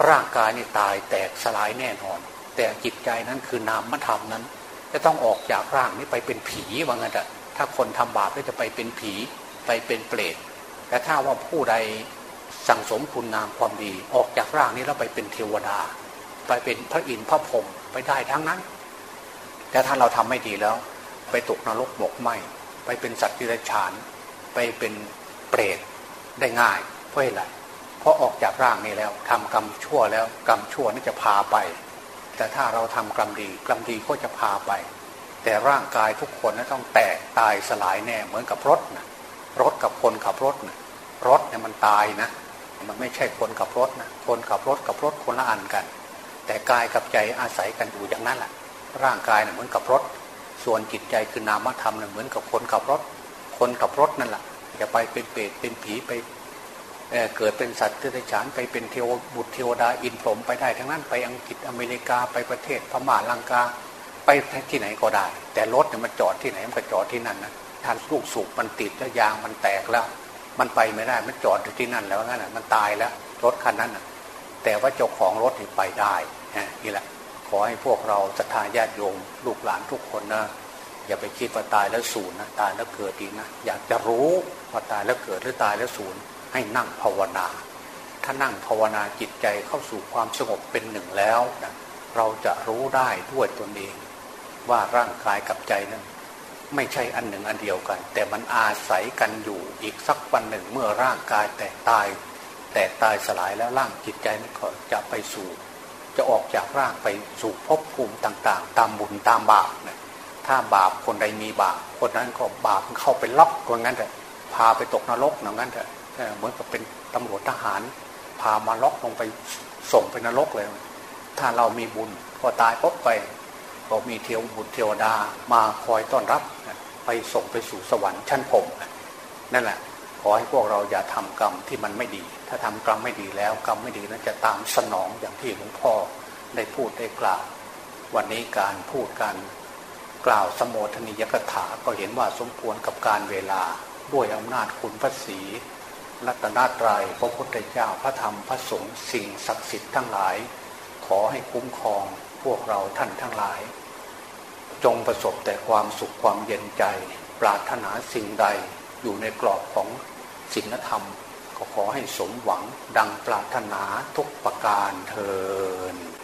S1: ร่างกายนี่ตายแตกสลายแน่นอน แต่จิตใจนั้นคือนามธรรมนั้น จะต้องออกจากร่างนี้ไปเป็นผีว่างั้นอะถ้าคนทำบาปก็จะไปเป็นผีไปเป็นเปรตแต่ถ้าว่าผู้ใด สั่งสมคุณงามความดีออกจากร่างนี้แล้วไปเป็นเทวดา ไปเป็นพระอินทร์พระพรหมไปได้ทั้งนั้น แต่ถ้าเราทำไม่ดีแล้ว ไปตกนรกหมกไหมไปเป็นสัตว์ที่ไรฉานไปเป็นเปรตได้ง่ายเพราะอะไรเพราะออกจากร่างนี้แล้วทำกรรมชั่วแล้วกรรมชั่วนี่จะพาไป แต่ถ้าเราทำกรรมดีกรรมดีก็จะพาไป แต่ร่างกายทุกคนนะต้องแตกตายสลายแน่เหมือนกับรถนะรถกับคนขับรถนะรถเนี่ยมันตายนะ มันไม่ใช่คนกับรถนะคนกับรถกับรถคนละอันกัน แต่กายกับใจอาศัยกันอยู่อย่างนั้นแหละร่างกายเนะ่ยเหมือนกับรถ ส่วนจิตใจคือนามธรรมเนะ่ยเหมือนกับคนกับรถ คนกับรถนั่นแหละจะไปเป็นเปรตเป็นผีไปเเกิดเป็นสัตว์ที่ได้ฉานไปเป็นเทวบุตรเทวดาอินพรหมไปได้ทั้งนั้นไปอังกฤษอเมริกาไปประเทศพม่าลังกาไปที่ไหนก็ได้ แต่รถเนี่ยมันจอดที่ไหนมันก็จอดที่นั่นนะท่านลูกสูบมันติดแล้วยางมันแตกแล้ว มันไปไม่ได้ มันจอดอยู่ที่นั่นแล้วนั่นมันตายแล้วรถคันนั้นแต่ว่าเจ้าของรถไปได้นี่แหละ ขอให้พวกเราศรัทธาญาติโยม ลูกหลานทุกคนนะอย่าไปคิดว่าตายแล้วสูญนะตายแล้วเกิดอีกนะอยากจะรู้ว่าตายแล้วเกิดหรือตายแล้วสูญให้นั่งภาวนา ถ้านั่งภาวนาจิตใจเข้าสู่ความสงบเป็นหนึ่งแล้วนะเราจะรู้ได้ด้วยตนเอง ว่าร่างกายกับใจนั้น ไม่ใช่อันหนึ่งอันเดียวกัน แต่มันอาศัยกันอยู่อีกสักวันหนึ่งเมื่อร่างกายแตกตาย แตกตายสลายแล้วร่างจิตใจนั้นก็จะไปสู่ จะออกจากร่างไปสู่ภพภูมิต่าง ๆ ตามบุญตามบาปนะถ้าบาปคนใดมีบาปคนนั้นก็บาปเข้าไปล็อกว่างั้นเถอะพาไปตกนรกอย่างนั้นเถอะเหมือนกับเป็นตำรวจทหาร พามาล็อกลงไปส่งไปนรกเลย ถ้าเรามีบุญพอตายปุ๊บไป ก็มีเทวบุตรเทวดามาคอยต้อนรับ ไปส่งไปสู่สวรรค์ชั้นผมนั่นแหละขอให้พวกเราอย่าทำกรรมที่มันไม่ดี ถ้าทำกรรมไม่ดีแล้วกรรมไม่ดีนั้นจะตามสนองอย่างที่หลวงพ่อได้พูดได้กล่าว วันนี้การพูดการกล่าวสมโภชนิยกถาก็เห็นว่าสมควรกับการเวลาด้วยอำนาจคุณพระศีรัตนตรยัยพระพุทธเจ้าพระธรรมพระสงฆ์สิ่งศักดิ์สิทธิ์ทั้งหลาย ขอให้คุ้มครองพวกเราท่านทั้งหลาย จงประสบแต่ความสุขความเย็นใจ ปรารถนาสิ่งใดอยู่ในกรอบของศีลธรรม ก็ขอให้สมหวังดังปรารถนาทุกประการเทอ